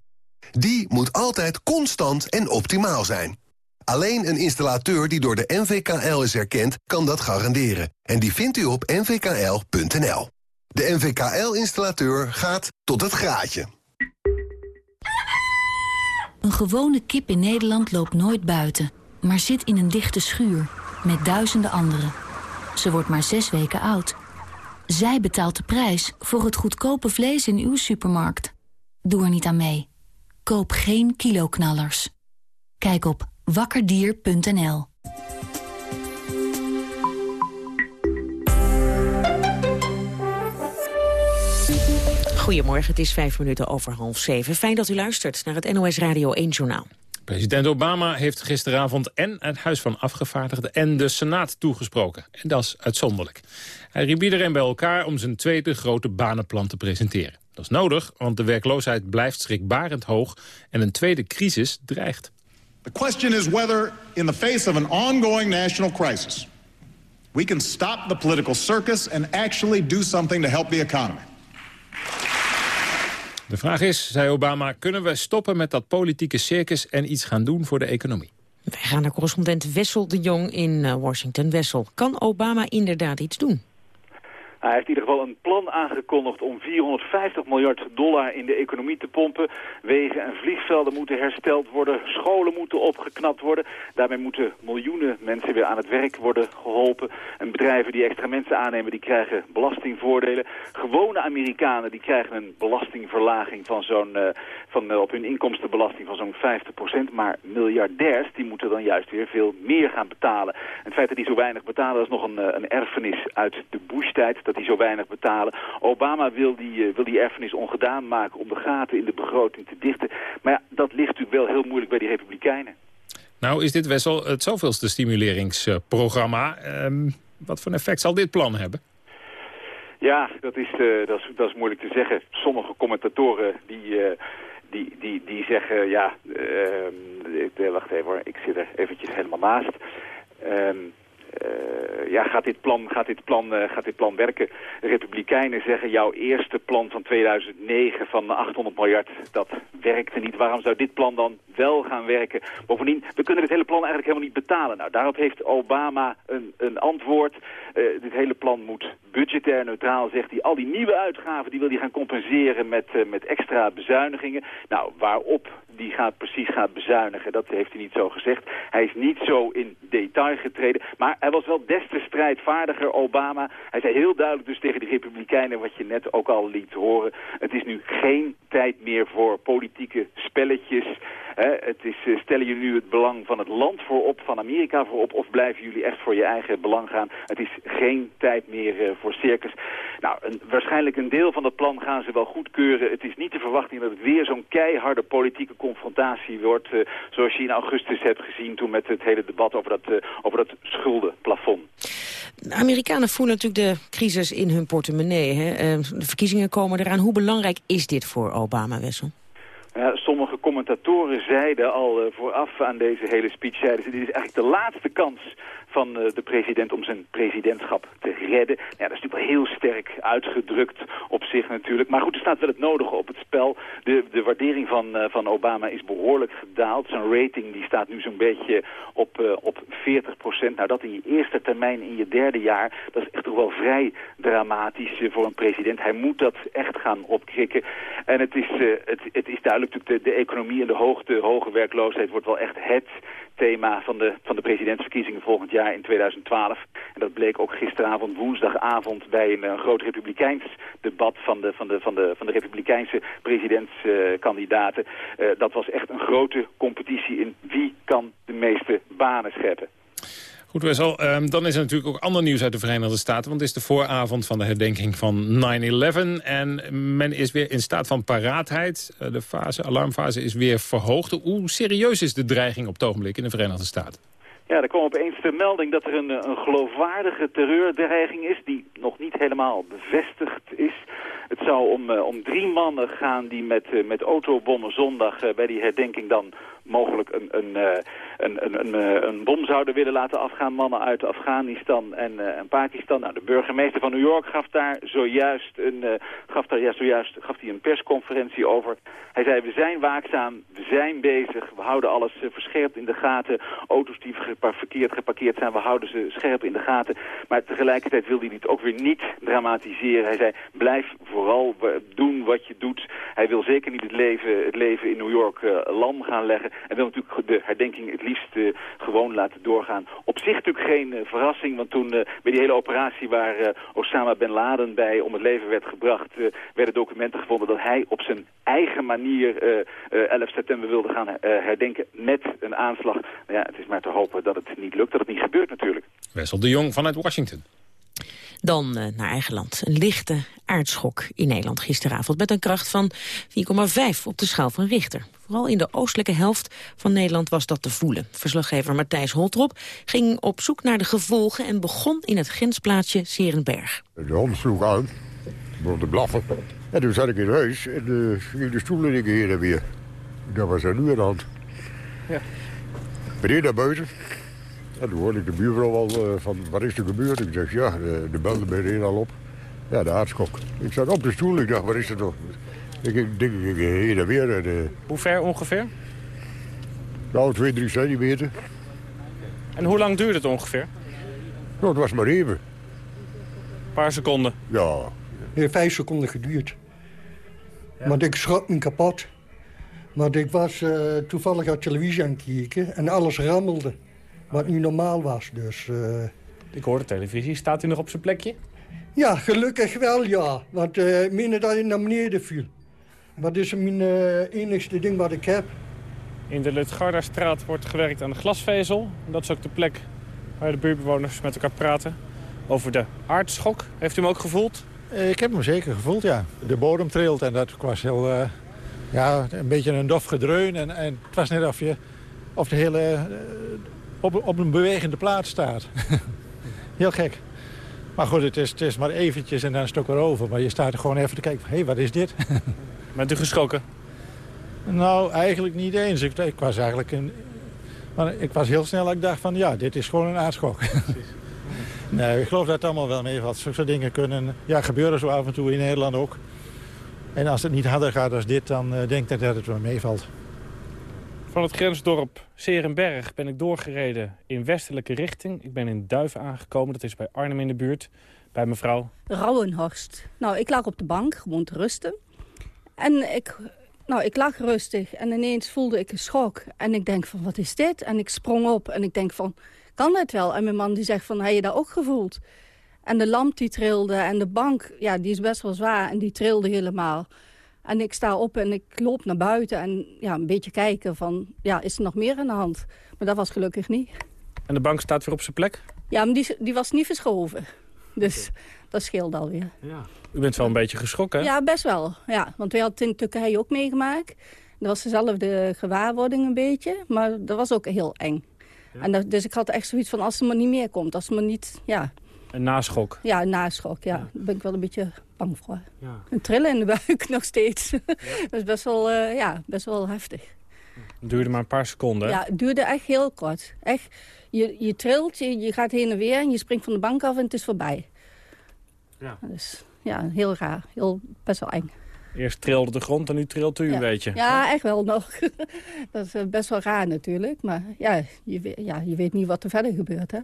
Die moet altijd constant en optimaal zijn. Alleen een installateur die door de NVKL is erkend, kan dat garanderen. En die vindt u op nvkl.nl. De NVKL-installateur gaat tot het graadje. Een gewone kip in Nederland loopt nooit buiten, maar zit in een dichte schuur met duizenden anderen. Ze wordt maar zes weken oud. Zij betaalt de prijs voor het goedkope vlees in uw supermarkt. Doe er niet aan mee. Koop geen kiloknallers. Kijk op wakkerdier.nl Goedemorgen, het is vijf minuten over half zeven. Fijn dat u luistert naar het NOS Radio 1 Journaal. President Obama heeft gisteravond en het Huis van Afgevaardigden en de Senaat toegesproken. En dat is uitzonderlijk. Hij riep iedereen bij elkaar om zijn tweede grote banenplan te presenteren. Dat is nodig, want de werkloosheid blijft schrikbarend hoog en een tweede crisis dreigt. The question is whether, in the face of an ongoing national crisis, we can stop the political circus and actually do something to help the economy. De vraag is, zei Obama, kunnen we stoppen met dat politieke circus en iets gaan doen voor de economie? Wij gaan naar correspondent Wessel de Jong in eh, Washington. Wessel, kan Obama inderdaad iets doen? Hij heeft in ieder geval een plan aangekondigd om 450 miljard dollar in de economie te pompen. Wegen en vliegvelden moeten hersteld worden, scholen moeten opgeknapt worden. Daarmee moeten miljoenen mensen weer aan het werk worden geholpen. En bedrijven die extra mensen aannemen, die krijgen belastingvoordelen. Gewone Amerikanen die krijgen een belastingverlaging van zo'n, uh, van, uh, op hun inkomstenbelasting van zo'n 50%. Maar miljardairs, die moeten dan juist weer veel meer gaan betalen. En het feit dat die zo weinig betalen, is nog een, uh, een erfenis uit de Bush-tijd. Dat die zo weinig betalen. Obama wil die, wil die erfenis ongedaan maken om de gaten in de begroting te dichten. Maar ja, dat ligt natuurlijk wel heel moeilijk bij die Republikeinen. Nou is dit Wessel het zoveelste stimuleringsprogramma. Um, wat voor effect zal dit plan hebben? Ja, dat is, uh, dat, is, dat is moeilijk te zeggen. Sommige commentatoren die, uh, die, die, die zeggen... ja, uh, wacht even hoor, ik zit er eventjes helemaal naast. Uh, ja, gaat dit plan, gaat dit plan, uh, gaat dit plan werken? De Republikeinen zeggen jouw eerste plan van 2009 van 800 miljard, dat werkte niet. Waarom zou dit plan dan wel gaan werken? Bovendien, we kunnen dit hele plan eigenlijk helemaal niet betalen. Nou, daarop heeft Obama een, een antwoord. Uh, dit hele plan moet budgetair neutraal, zegt hij. Al die nieuwe uitgaven, die wil hij gaan compenseren met, met extra bezuinigingen. Nou, waarop die gaat precies gaat bezuinigen, dat heeft hij niet zo gezegd. Hij is niet zo in detail getreden, maar hij was wel des te strijdvaardiger, Obama. Hij zei heel duidelijk dus tegen de Republikeinen, wat je net ook al liet horen. Het is nu geen tijd meer voor politieke spelletjes. He, het is, uh, stellen jullie nu het belang van het land voorop, van Amerika voorop, of blijven jullie echt voor je eigen belang gaan? Het is geen tijd meer uh, voor circus. Nou, een, waarschijnlijk een deel van het plan gaan ze wel goedkeuren. Het is niet de verwachting dat het weer zo'n keiharde politieke confrontatie wordt, uh, zoals je in augustus hebt gezien toen met het hele debat over dat, over dat schuldenplafond. De Amerikanen voelen natuurlijk de crisis in hun portemonnee. Hè? de verkiezingen komen eraan. Hoe belangrijk is dit voor Obama, Wessel? Ja, sommige commentatoren zeiden al uh, vooraf aan deze hele speech... zeiden ze, dit is eigenlijk de laatste kans van uh, de president om zijn presidentschap te redden. Ja, dat is natuurlijk wel heel sterk uitgedrukt op zich natuurlijk. Maar goed, er staat wel het nodige op het spel. De, de waardering van, uh, van Obama is behoorlijk gedaald. Zijn rating die staat nu zo'n beetje op, op 40 procent. Nou, dat in je eerste termijn, in je derde jaar... dat is echt toch wel vrij dramatisch voor een president. Hij moet dat echt gaan opkrikken. En het is, het, het is duidelijk natuurlijk de, de economie en de hoogte, hoge werkloosheid wordt wel echt het thema van de, van de presidentsverkiezingen volgend jaar in 2012. En dat bleek ook gisteravond, woensdagavond, bij een, een groot republikeins debat van de, van de, van de, van de republikeinse presidentskandidaten. Uh, dat was echt een grote competitie in wie kan de meeste banen scheppen. Goed, Wessel. Um, dan is er natuurlijk ook ander nieuws uit de Verenigde Staten. Want het is de vooravond van de herdenking van 9-11. En men is weer in staat van paraatheid. Uh, de fase, alarmfase is weer verhoogd. Hoe serieus is de dreiging op het ogenblik in de Verenigde Staten? Ja, er kwam opeens de melding dat er een, een geloofwaardige terreurdreiging is... die nog niet helemaal bevestigd is. Het zou om, uh, om drie mannen gaan die met, uh, met autobommen zondag bij die herdenking dan mogelijk een, een, een, een, een, een bom zouden willen laten afgaan. Mannen uit Afghanistan en, en Pakistan. Nou, de burgemeester van New York gaf daar zojuist een, gaf daar, ja, zojuist, gaf hij een persconferentie over. Hij zei, we zijn waakzaam, we zijn bezig, we houden alles verscherpt in de gaten. Auto's die verkeerd geparkeerd zijn, we houden ze scherp in de gaten. Maar tegelijkertijd wilde hij het ook weer niet dramatiseren. Hij zei, blijf vooral doen wat je doet. Hij wil zeker niet het leven, het leven in New York uh, lam gaan leggen. En wil natuurlijk de herdenking het liefst uh, gewoon laten doorgaan. Op zich natuurlijk geen uh, verrassing, want toen bij die hele operatie waar Osama Bin Laden bij om het leven werd gebracht, werden documenten gevonden dat hij op zijn eigen manier 11 september wilde gaan herdenken met een aanslag. Nou ja, het is maar te hopen dat het niet lukt, dat het niet gebeurt natuurlijk. Wessel de Jong vanuit Washington. Dan naar eigen land. Een lichte aardschok in Nederland gisteravond... met een kracht van 4,5 op de schaal van Richter. Vooral in de oostelijke helft van Nederland was dat te voelen. Verslaggever Matthijs Holtrop ging op zoek naar de gevolgen... en begon in het grensplaatsje Serenberg. De hond sloeg aan, begon te blaffen. En toen zat ik in huis en uh, ging de stoelen liggen hier en weer. Dat was er nu aan de hand. Ja. Meneer naar buiten. En toen hoorde ik de buurvrouw al uh, van, wat is er gebeurd? Ik zeg, ja, de, de belden bij al op. Ja, de aardschok. Ik zat op de stoel, ik dacht, wat is er toch? Ik denk, ik heen en weer. En, uh, hoe ver ongeveer? Nou, twee, drie centimeter. En hoe lang duurde het ongeveer? Nou, het was maar even. paar seconden? Ja. Heeft vijf seconden geduurd. Want ik schrok me kapot. Want ik was uh, toevallig uit televisie aan het kijken en alles rammelde. Wat nu normaal was, dus... Uh... Ik hoor de televisie. Staat u nog op zijn plekje? Ja, gelukkig wel, ja. Want uh, minder dat hij naar beneden viel. Dat is mijn enigste ding wat ik heb. In de Lutgardastraat wordt gewerkt aan de glasvezel. Dat is ook de plek waar de buurtbewoners met elkaar praten. Over de aardschok. Heeft u hem ook gevoeld? Ik heb hem zeker gevoeld, ja. De bodem trilt en dat was heel... Uh, ja, een beetje een dof gedreun. En, en het was net of, je, of de hele... Uh, op, op een bewegende plaats staat. heel gek. Maar goed, het is, het is maar eventjes en dan is het ook weer over. Maar je staat er gewoon even te kijken hé, hey, wat is dit? Bent u geschrokken? Nou, eigenlijk niet eens. Ik, ik was eigenlijk een, maar ik was heel snel, ik dacht van ja, dit is gewoon een aardschok. Nee, ik geloof dat het allemaal wel meevalt. Zulke dingen kunnen, ja, gebeuren zo af en toe in Nederland ook. En als het niet harder gaat als dit, dan uh, denk ik dat het wel meevalt. Van het grensdorp Serenberg ben ik doorgereden in westelijke richting. Ik ben in Duiven aangekomen, dat is bij Arnhem in de buurt. Bij mevrouw... Rauwenhorst. Nou, ik lag op de bank, gewoon te rusten. En ik nou, ik lag rustig en ineens voelde ik een schok. En ik denk van, wat is dit? En ik sprong op en ik denk van, kan dit wel? En mijn man die zegt van, heb je dat ook gevoeld? En de lamp die trilde en de bank, ja, die is best wel zwaar en die trilde helemaal. En ik sta op en ik loop naar buiten en ja, een beetje kijken van, ja, is er nog meer aan de hand? Maar dat was gelukkig niet. En de bank staat weer op zijn plek? Ja, maar die, die was niet verschoven. Dus dat scheelt alweer. Ja. U bent wel een beetje geschrokken, hè? Ja, best wel. Ja, want wij hadden het in Turkije ook meegemaakt. Dat was dezelfde gewaarwording een beetje. Maar dat was ook heel eng. En dat, dus ik had echt zoiets van, als er maar niet meer komt. Als er maar niet, ja... Een naschok? Ja, een naschok, ja. Daar ben ik wel een beetje bang voor. Ja. Een trillen in de buik nog steeds. dat is best wel, uh, ja, best wel heftig. Het duurde maar een paar seconden, Ja, het duurde echt heel kort. Echt, je, je trilt, je, je gaat heen en weer en je springt van de bank af en het is voorbij. Ja. Dus ja, heel raar. Heel, best wel eng. Eerst trilde de grond en nu trilt u een beetje. Ja, echt wel nog. dat is eh, best wel raar natuurlijk. Maar ja je, ja, je weet niet wat er verder gebeurt. Hè?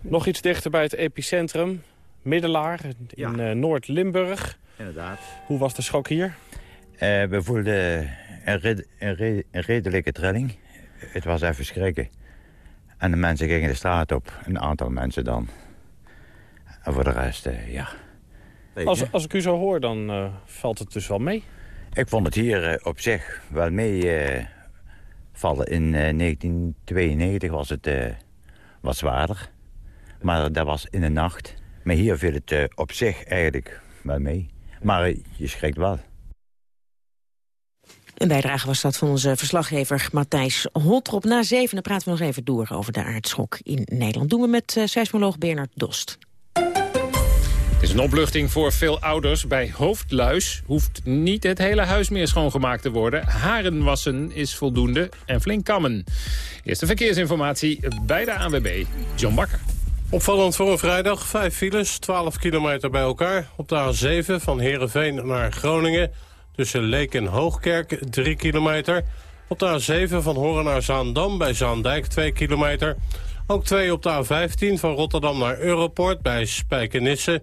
Nog iets dichter bij het epicentrum. Middelaar in eh, Noord-Limburg. Inderdaad. Hoe was de schok hier? Uh, we voelden een, een, redelijke trilling. Het was even schrikken. En de mensen gingen de straat op. Een aantal mensen dan. En voor de rest, ja... Als, als ik u zo hoor, dan uh, valt het dus wel mee. Ik vond het hier uh, op zich wel mee uh, vallen. In 1992 was het wat zwaarder. Maar dat was in de nacht. Maar hier viel het op zich eigenlijk wel mee. Maar je schrikt wel. Een bijdrage was dat van onze verslaggever Matthijs Holtrop. Na zevenen praten we nog even door over de aardschok in Nederland. Doen we met uh, seismoloog Bernard Dost. Het is een opluchting voor veel ouders. Bij hoofdluis hoeft niet het hele huis meer schoongemaakt te worden. Haren wassen is voldoende en flink kammen. Eerste verkeersinformatie bij de ANWB. John Bakker. Opvallend voor een vrijdag. Vijf files, 12 kilometer bij elkaar. Op de A7 van Heerenveen naar Groningen. Tussen Leek en Hoogkerk, 3 kilometer. Op de A7 van Horen naar Zaandam bij Zaandijk, 2 kilometer. Ook twee op de A15 van Rotterdam naar Europort bij Spijkenisse.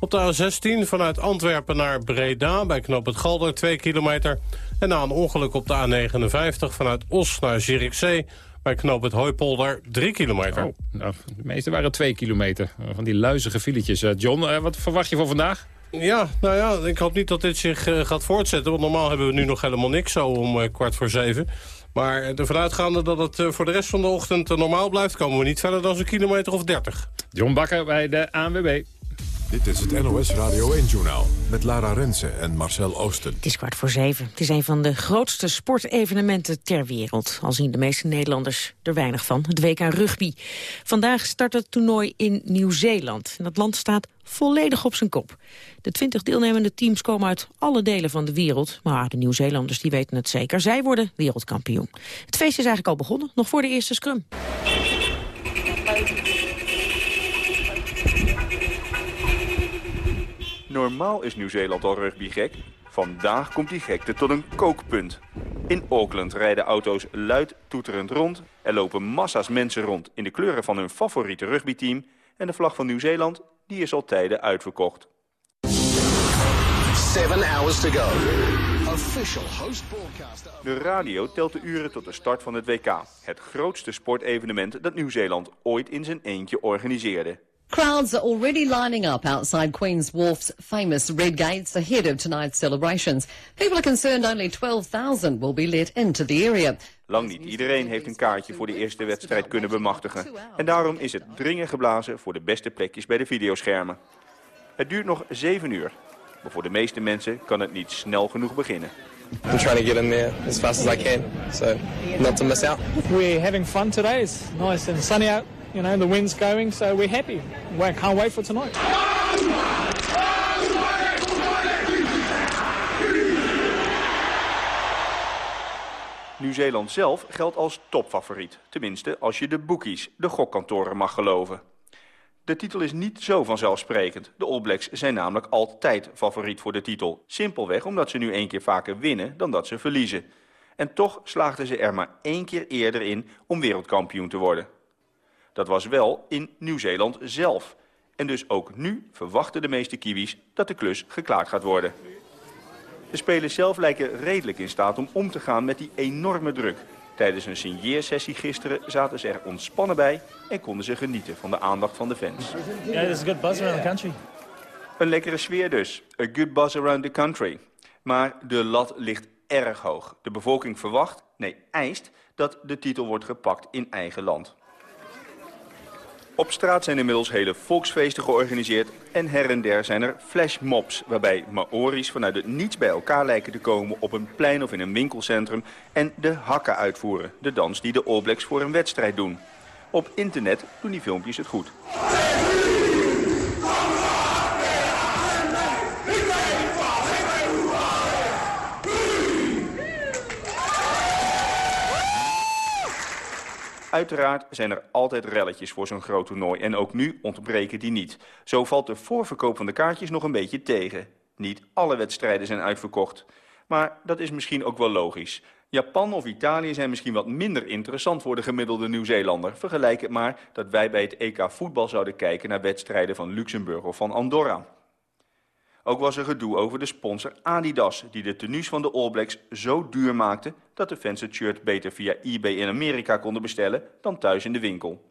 Op de A16 vanuit Antwerpen naar Breda bij Knoop het Galder 2 kilometer. En na een ongeluk op de A59 vanuit Os naar Zierikzee bij Knoop het Hooipolder 3 kilometer. Oh, nou, de meeste waren 2 kilometer. Van die luizige filetjes. Uh, John, uh, wat verwacht je voor vandaag? Ja, nou ja, ik hoop niet dat dit zich uh, gaat voortzetten. Want normaal hebben we nu nog helemaal niks zo om kwart voor zeven. Maar ervan uitgaande dat het voor de rest van de ochtend normaal blijft... komen we niet verder dan zo'n kilometer of 30. John Bakker bij de ANWB. Dit is het NOS Radio 1-journaal met Lara Rensen en Marcel Oosten. Het is kwart voor zeven. Het is een van de grootste sportevenementen ter wereld. Al zien de meeste Nederlanders er weinig van. Het WK Rugby. Vandaag start het toernooi in Nieuw-Zeeland. En dat land staat volledig op zijn kop. De twintig deelnemende teams komen uit alle delen van de wereld. Maar de Nieuw-Zeelanders die weten het zeker. Zij worden wereldkampioen. Het feest is eigenlijk al begonnen, nog voor de eerste scrum. Normaal is Nieuw-Zeeland al rugbygek. Vandaag komt die gekte tot een kookpunt. In Auckland rijden auto's luid toeterend rond. Er lopen massa's mensen rond in de kleuren van hun favoriete rugbyteam. En de vlag van Nieuw-Zeeland die is al tijden uitverkocht. Seven hours to go. Official host broadcaster. De radio telt de uren tot de start van het WK. Het grootste sportevenement dat Nieuw-Zeeland ooit in zijn eentje organiseerde. Crowds are already lining up outside Queen's Wharf's famous Red Gates ahead of tonight's celebrations. People are concerned only 12,000 will be let into the area. Lang niet iedereen heeft een kaartje voor de eerste wedstrijd kunnen bemachtigen. En daarom is het dringen geblazen voor de beste plekjes bij de videoschermen. Het duurt nog 7 uur. Maar voor de meeste mensen kan het niet snel genoeg beginnen. I'm trying to get in there as fast as I can, so not to miss out. We're having fun today. It's nice and sunny out. You know, the wind's going, so we're happy. We can't wait for tonight. Nieuw-Zeeland zelf geldt als topfavoriet. Tenminste, als je de bookies, de gokkantoren, mag geloven. De titel is niet zo vanzelfsprekend. De All Blacks zijn namelijk altijd favoriet voor de titel. Simpelweg omdat ze nu één keer vaker winnen dan dat ze verliezen. En toch slaagden ze er maar één keer eerder in om wereldkampioen te worden. Dat was wel in Nieuw-Zeeland zelf. En dus ook nu verwachten de meeste Kiwis dat de klus geklaard gaat worden. De spelers zelf lijken redelijk in staat om om te gaan met die enorme druk. Tijdens een signeersessie gisteren zaten ze er ontspannen bij... en konden ze genieten van de aandacht van de fans. Yeah, there's a good buzz around the country. Een lekkere sfeer dus. A good buzz around the country. Maar de lat ligt erg hoog. De bevolking verwacht, nee eist, dat de titel wordt gepakt in eigen land. Op straat zijn inmiddels hele volksfeesten georganiseerd en her en der zijn er flashmobs... waarbij Maori's vanuit het niets bij elkaar lijken te komen op een plein of in een winkelcentrum... en de hakka uitvoeren, de dans die de All Blacks voor een wedstrijd doen. Op internet doen die filmpjes het goed. Uiteraard zijn er altijd relletjes voor zo'n groot toernooi en ook nu ontbreken die niet. Zo valt de voorverkoop van de kaartjes nog een beetje tegen. Niet alle wedstrijden zijn uitverkocht. Maar dat is misschien ook wel logisch. Japan of Italië zijn misschien wat minder interessant voor de gemiddelde Nieuw-Zeelander. Vergelijk het maar dat wij bij het EK voetbal zouden kijken naar wedstrijden van Luxemburg of van Andorra. Ook was er gedoe over de sponsor Adidas, die de tenues van de All Blacks zo duur maakte dat de fans het shirt beter via eBay in Amerika konden bestellen dan thuis in de winkel.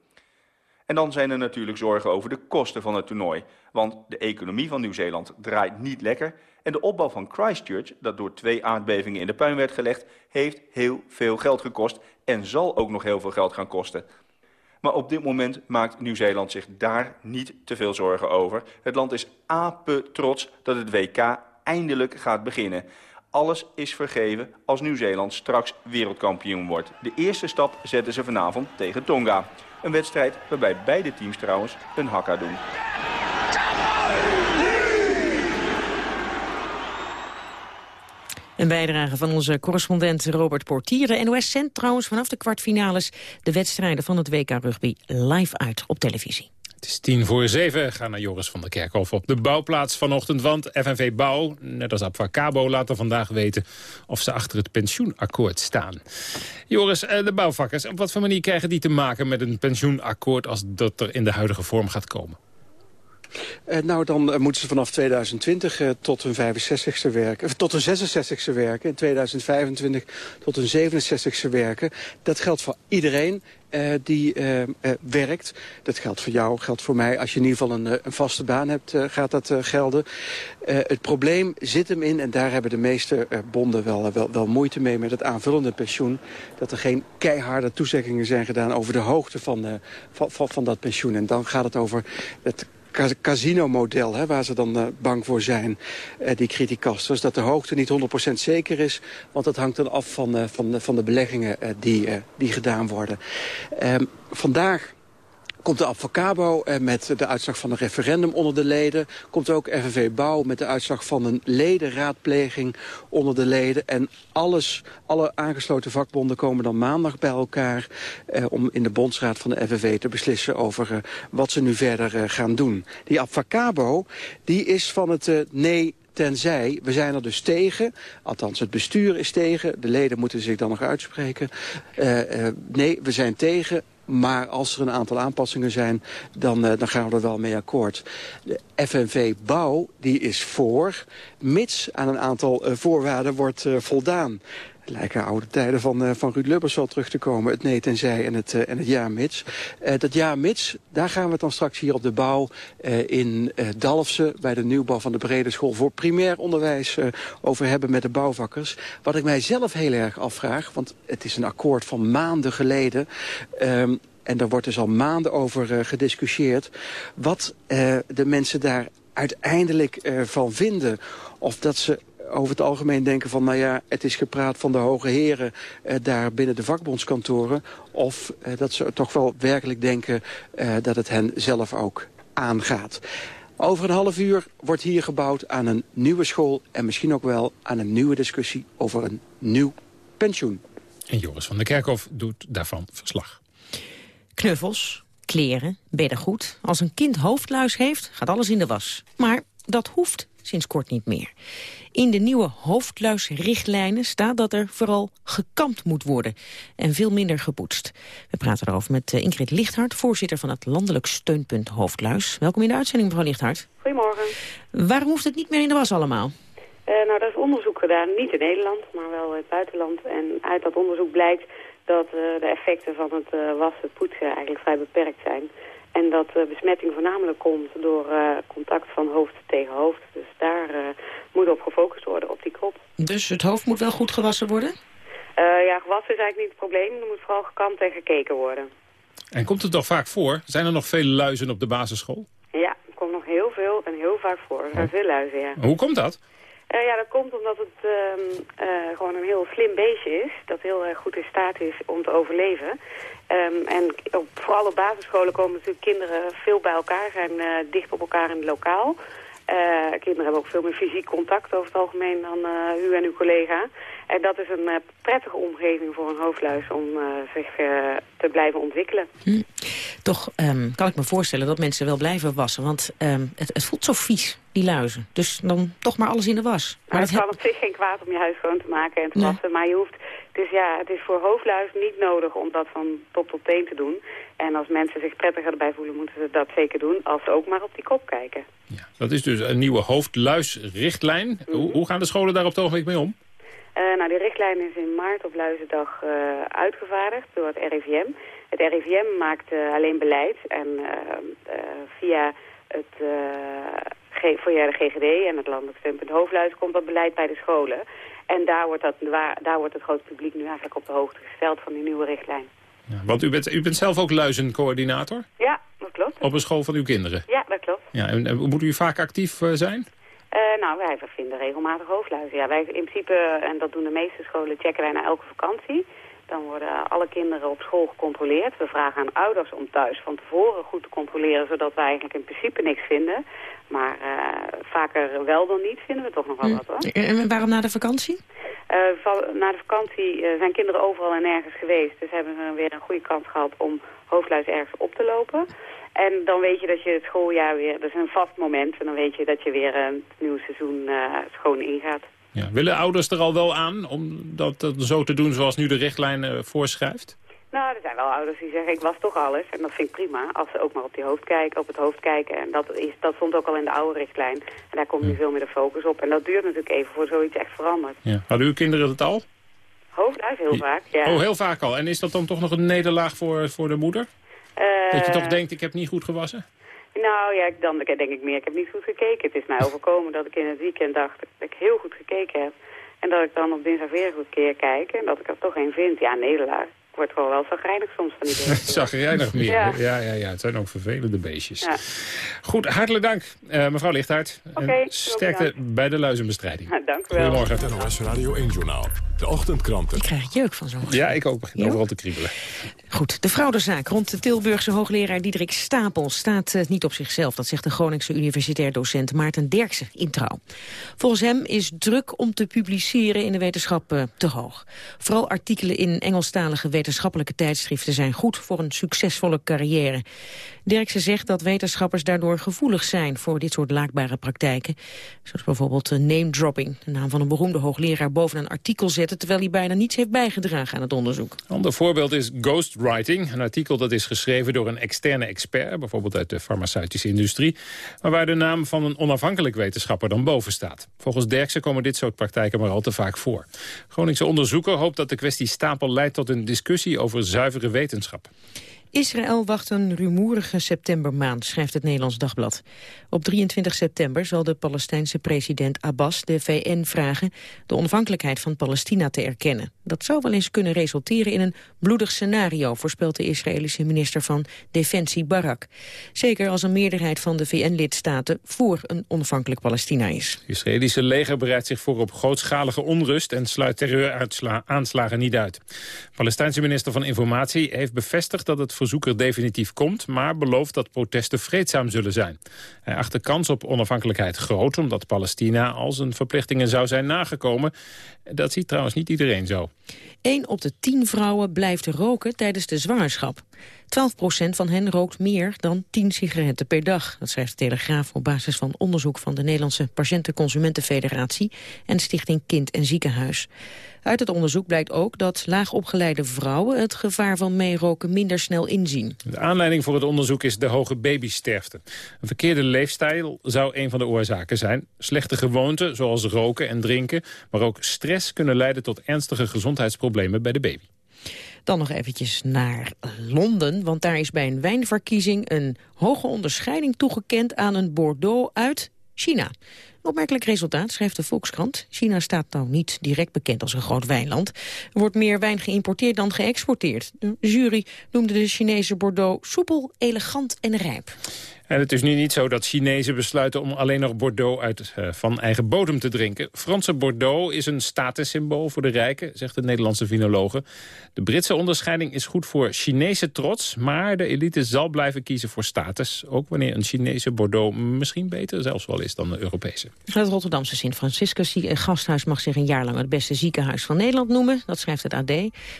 En dan zijn er natuurlijk zorgen over de kosten van het toernooi. Want de economie van Nieuw-Zeeland draait niet lekker... en de opbouw van Christchurch, dat door twee aardbevingen in de puin werd gelegd... heeft heel veel geld gekost en zal ook nog heel veel geld gaan kosten. Maar op dit moment maakt Nieuw-Zeeland zich daar niet te veel zorgen over. Het land is ape trots dat het WK eindelijk gaat beginnen. Alles is vergeven als Nieuw-Zeeland straks wereldkampioen wordt. De eerste stap zetten ze vanavond tegen Tonga. Een wedstrijd waarbij beide teams trouwens een hakka doen. Een bijdrage van onze correspondent Robert Portier. NOS zendt trouwens vanaf de kwartfinales de wedstrijden van het WK Rugby live uit op televisie. Het is tien voor zeven. Ga naar Joris van der Kerkhof op de bouwplaats vanochtend. Want FNV Bouw, net als Abfacabo, laten vandaag weten... of ze achter het pensioenakkoord staan. Joris, eh, de bouwvakkers, op wat voor manier krijgen die te maken... met een pensioenakkoord als dat er in de huidige vorm gaat komen? Uh, nou, dan uh, moeten ze vanaf 2020 uh, tot hun 65ste werken. tot hun 66ste werken. In 2025 tot hun 67ste werken. Dat geldt voor iedereen die werkt. Dat geldt voor jou, geldt voor mij. Als je in ieder geval een, een vaste baan hebt, gaat dat gelden. het probleem zit hem in, en daar hebben de meeste bonden wel, wel, wel moeite mee... met het aanvullende pensioen. Dat er geen keiharde toezeggingen zijn gedaan over de hoogte van, van, van, van dat pensioen. En dan gaat het over het casino-model, waar ze dan uh, bang voor zijn, uh, die criticasters. Dat de hoogte niet 100% zeker is, want dat hangt dan af van, uh, van, van de beleggingen die, die gedaan worden. Ehm, vandaag Komt de Avocabo met de uitslag van een referendum onder de leden. Komt ook FNV Bouw met de uitslag van een ledenraadpleging onder de leden. En alles, alle aangesloten vakbonden komen dan maandag bij elkaar... Eh, om in de bondsraad van de FNV te beslissen over eh, wat ze nu verder eh, gaan doen. Die Avocabo die is van het eh, nee tenzij, we zijn er dus tegen, althans het bestuur is tegen, de leden moeten zich dan nog uitspreken. Nee, we zijn tegen Maar als er een aantal aanpassingen zijn, dan, eh, dan gaan we er wel mee akkoord. De FNV Bouw die is voor, mits aan een aantal eh, voorwaarden wordt eh, voldaan. Lijken oude tijden van, van Ruud Lubbers wel terug te komen. Het nee en zij en het, en het ja mits. dat ja mits, daar gaan we dan straks hier op de bouw in Dalfsen... bij de nieuwbouw van de Brede School voor primair onderwijs over hebben met de bouwvakkers. Wat ik mij zelf heel erg afvraag, want het is een akkoord van maanden geleden... Ehm, en daar wordt dus al maanden over gediscussieerd... wat de mensen daar uiteindelijk van vinden. Of dat ze over het algemeen denken van... nou ja, het is gepraat van de hoge heren daar binnen de vakbondskantoren... of dat ze toch wel werkelijk denken dat het hen zelf ook aangaat. Over een half uur wordt hier gebouwd aan een nieuwe school... en misschien ook wel aan een nieuwe discussie over een nieuw pensioen. En Joris van der Kerkhof doet daarvan verslag. Knuffels, kleren, beddengoed. Als een kind hoofdluis heeft, gaat alles in de was. Maar dat hoeft sinds kort niet meer. In de nieuwe hoofdluisrichtlijnen staat dat er vooral gekampt moet worden en veel minder gepoetst. We praten erover met eh, Ingrid Lichthart, voorzitter van het landelijk steunpunt Hoofdluis. Welkom in de uitzending, mevrouw Lichthart. Goedemorgen. Waarom hoeft het niet meer in de was allemaal? Uh, nou, er is onderzoek gedaan, niet in Nederland, maar wel in het buitenland. En uit dat onderzoek blijkt dat uh, de effecten van het uh, wassen, poetsen eigenlijk vrij beperkt zijn. En dat uh, besmetting voornamelijk komt door contact van hoofd tegen hoofd. Dus daar moet op gefocust worden, op die krop. Dus het hoofd moet wel goed gewassen worden? ja, gewassen is eigenlijk niet het probleem. Er moet vooral gekamd en gekeken worden. En komt het toch vaak voor? Zijn er nog veel luizen op de basisschool? Ja, er komt nog heel veel en heel vaak voor. Er zijn oh. veel luizen, ja. Hoe komt dat? Uh, ja, dat komt omdat het uh, uh, gewoon een heel slim beestje is. Dat heel goed in staat is om te overleven. Um, en op, vooral op basisscholen komen natuurlijk kinderen veel bij elkaar. Zijn dicht op elkaar in het lokaal. kinderen hebben ook veel meer fysiek contact over het algemeen dan u en uw collega. En dat is een prettige omgeving voor een hoofdluis om zich te blijven ontwikkelen. Hm. Toch um, kan ik me voorstellen dat mensen wel blijven wassen. Want het, het voelt zo vies die luizen. Dus dan toch maar alles in de was. Maar, het kan op zich geen kwaad om je huis schoon te maken en te wassen. Maar je hoeft, het is, ja, het is voor hoofdluis niet nodig om dat van top tot teen te doen. En als mensen zich prettiger erbij voelen, moeten ze dat zeker doen. Als ze ook maar op die kop kijken. Ja, dat is dus een nieuwe hoofdluisrichtlijn. Mm hoe, hoe, gaan de scholen daar op het ogenblik mee om? Uh, nou, die richtlijn is in maart op Luizendag uh, uitgevaardigd door het RIVM. Het RIVM maakt uh, alleen beleid en via het voor de GGD en het Landelijk Steunpunt Hoofdluis komt dat beleid bij de scholen. En daar wordt, dat, daar wordt het grote publiek nu eigenlijk op de hoogte gesteld van die nieuwe richtlijn. Ja, want u bent, u bent zelf ook luizencoördinator? Ja, dat klopt. Op een school van uw kinderen? Ja, dat klopt. Ja, en, moet u vaak actief uh, zijn? Uh, nou, wij vinden regelmatig hoofdluizen. Ja, wij in principe, en dat doen de meeste scholen, checken wij na elke vakantie. Dan worden alle kinderen op school gecontroleerd. We vragen aan ouders om thuis van tevoren goed te controleren... zodat wij eigenlijk in principe niks vinden. Maar uh, vaker wel dan niet vinden we toch nog wel hm. wat hoor. En waarom na de vakantie? Uh, na de vakantie uh, zijn kinderen overal en nergens geweest. Dus hebben we weer een goede kans gehad om hoofdluis ergens op te lopen. En dan weet je dat je het schooljaar weer, dat is een vast moment. En dan weet je dat je weer een nieuw seizoen schoon ingaat. Ja. Willen ouders er al wel aan om dat, zo te doen zoals nu de richtlijn voorschrijft? Nou, er zijn wel ouders die zeggen, ik was toch alles. En dat vind ik prima, als ze ook maar op, die hoofd kijken, op het hoofd kijken. En dat, is, dat stond ook al in de oude richtlijn. En daar komt nu veel meer de focus op. En dat duurt natuurlijk even voor zoiets echt verandert. Ja. Hadden uw kinderen het al? Hoofdluis heel vaak, ja. Oh, heel vaak al. En is dat dan toch nog een nederlaag voor, voor de moeder? Uh, dat je toch denkt, ik heb niet goed gewassen? Nou ja, dan denk ik meer, ik heb niet goed gekeken. Het is mij overkomen dat ik in het weekend dacht dat ik heel goed gekeken heb. En dat ik dan op dinsdag weer goed keer kijk en dat ik er toch een vind. Ja, nederlaag word gewoon wel zagrijnig soms van die beesten. zagrijnig meer? Ja. ja. Ja, Het zijn ook vervelende beestjes. Ja. Goed, hartelijk dank, uh, mevrouw Lichthaart. Okay, sterkte bij de luizenbestrijding. Ja, dank u wel. Goedemorgen. Het NOS Radio 1-journaal. De ochtendkranten. Ik krijg jeuk van zo'n Ja, ik ook. Begin overal te kriebelen. Goed, de fraudezaak rond de Tilburgse hoogleraar Diederik Stapel staat uh, niet op zichzelf. Dat zegt de Groningse universitair docent Maarten Derksen in Trouw. Volgens hem is druk om te publiceren in de wetenschap uh, te hoog. Vooral artikelen in Engelstalige wetenschappen wetenschappelijke tijdschriften zijn goed voor een succesvolle carrière. Derksen zegt dat wetenschappers daardoor gevoelig zijn voor dit soort laakbare praktijken. Zoals bijvoorbeeld name-dropping, de naam van een beroemde hoogleraar boven een artikel zetten terwijl hij bijna niets heeft bijgedragen aan het onderzoek. Een ander voorbeeld is ghostwriting, een artikel dat is geschreven door een externe expert, bijvoorbeeld uit de farmaceutische industrie, maar waar de naam van een onafhankelijk wetenschapper dan boven staat. Volgens Derksen komen dit soort praktijken maar al te vaak voor. Groningse onderzoeker hoopt dat de kwestie stapel leidt tot een discussie over zuivere wetenschap. Israël wacht een rumoerige septembermaand, schrijft het Nederlands Dagblad. Op 23 september zal de Palestijnse president Abbas de VN vragen de onafhankelijkheid van Palestina te erkennen. Dat zou wel eens kunnen resulteren in een bloedig scenario, voorspelt de Israëlische minister van Defensie Barak. Zeker als een meerderheid van de VN-lidstaten voor een onafhankelijk Palestina is. Het Israëlische leger bereidt zich voor op grootschalige onrust en sluit terreuraanslagen niet uit. Palestijnse minister van Informatie heeft bevestigd dat het verzoek er definitief komt, maar belooft dat protesten vreedzaam zullen zijn. Hij acht de kans op onafhankelijkheid groot, omdat Palestina al zijn verplichtingen zou zijn nagekomen. Dat ziet trouwens niet iedereen zo. 1 op de 10 vrouwen blijft roken tijdens de zwangerschap. 12% van hen rookt meer dan 10 sigaretten per dag. Dat schrijft de Telegraaf op basis van onderzoek van de Nederlandse Patiëntenconsumentenfederatie en Stichting Kind en Ziekenhuis. Uit het onderzoek blijkt ook dat laagopgeleide vrouwen het gevaar van meeroken minder snel inzien. De aanleiding voor het onderzoek is de hoge babysterfte. Een verkeerde leefstijl zou een van de oorzaken zijn. Slechte gewoonten, zoals roken en drinken, maar ook stress kunnen leiden tot ernstige gezondheidsproblemen bij de baby. Dan nog eventjes naar Londen, want daar is bij een wijnverkiezing een hoge onderscheiding toegekend aan een Bordeaux uit China. Opmerkelijk resultaat, schrijft de Volkskrant. China staat nou niet direct bekend als een groot wijnland. Er wordt meer wijn geïmporteerd dan geëxporteerd. De jury noemde de Chinese Bordeaux soepel, elegant en rijp. En het is nu niet zo dat Chinezen besluiten om alleen nog Bordeaux uit, uh, van eigen bodem te drinken. Franse Bordeaux is een statussymbool voor de rijken, zegt de Nederlandse vinologe. De Britse onderscheiding is goed voor Chinese trots, maar de elite zal blijven kiezen voor status. Ook wanneer een Chinese Bordeaux misschien beter zelfs wel is dan de Europese. Het Rotterdamse Sint-Franciscus gasthuis mag zich een jaar lang het beste ziekenhuis van Nederland noemen. Dat schrijft het AD.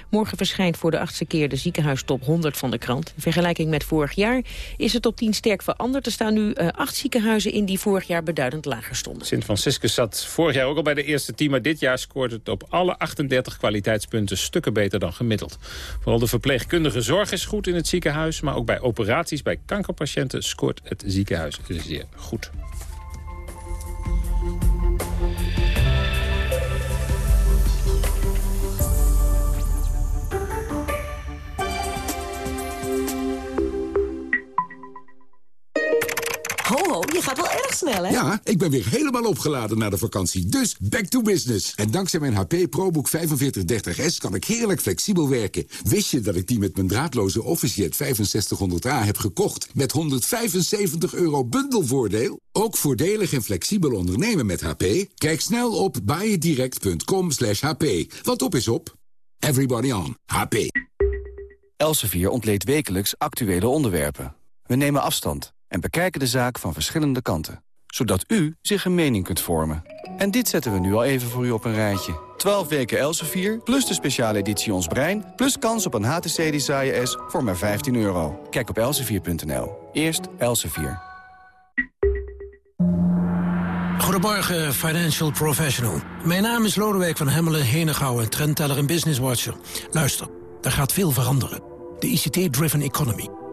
Morgen verschijnt voor de achtste keer de ziekenhuistop 100 van de krant. In vergelijking met vorig jaar is het top 10 sterk veranderd. Er staan nu uh, acht ziekenhuizen in die vorig jaar beduidend lager stonden. Sint-Franciscus zat vorig jaar ook al bij de eerste team, maar dit jaar scoort het op alle 38 kwaliteitspunten stukken beter dan gemiddeld. Vooral de verpleegkundige zorg is goed in het ziekenhuis, maar ook bij operaties bij kankerpatiënten scoort het ziekenhuis zeer goed. Gaat wel erg snel, hè? Ja, ik ben weer helemaal opgeladen na de vakantie. Dus back to business. En dankzij mijn HP ProBook 4530S kan ik heerlijk flexibel werken. Wist je dat ik die met mijn draadloze OfficeJet 6500A heb gekocht... met 175 euro bundelvoordeel? Ook voordelig en flexibel ondernemen met HP? Kijk snel op buyitdirect.com hp. Want op is op. Everybody on. HP. Elsevier ontleedt wekelijks actuele onderwerpen. We nemen afstand en bekijken de zaak van verschillende kanten. Zodat u zich een mening kunt vormen. En dit zetten we nu al even voor u op een rijtje. 12 weken Elsevier, plus de speciale editie Ons Brein... plus kans op een HTC Desire S voor maar 15 euro. Kijk op elsevier.nl. Eerst Elsevier. Goedemorgen, financial professional. Mijn naam is Lodewijk van Hemmelen, Henegouwen, trendteller en business watcher. Luister, er gaat veel veranderen. De ICT-driven economy.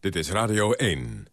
Dit is Radio 1.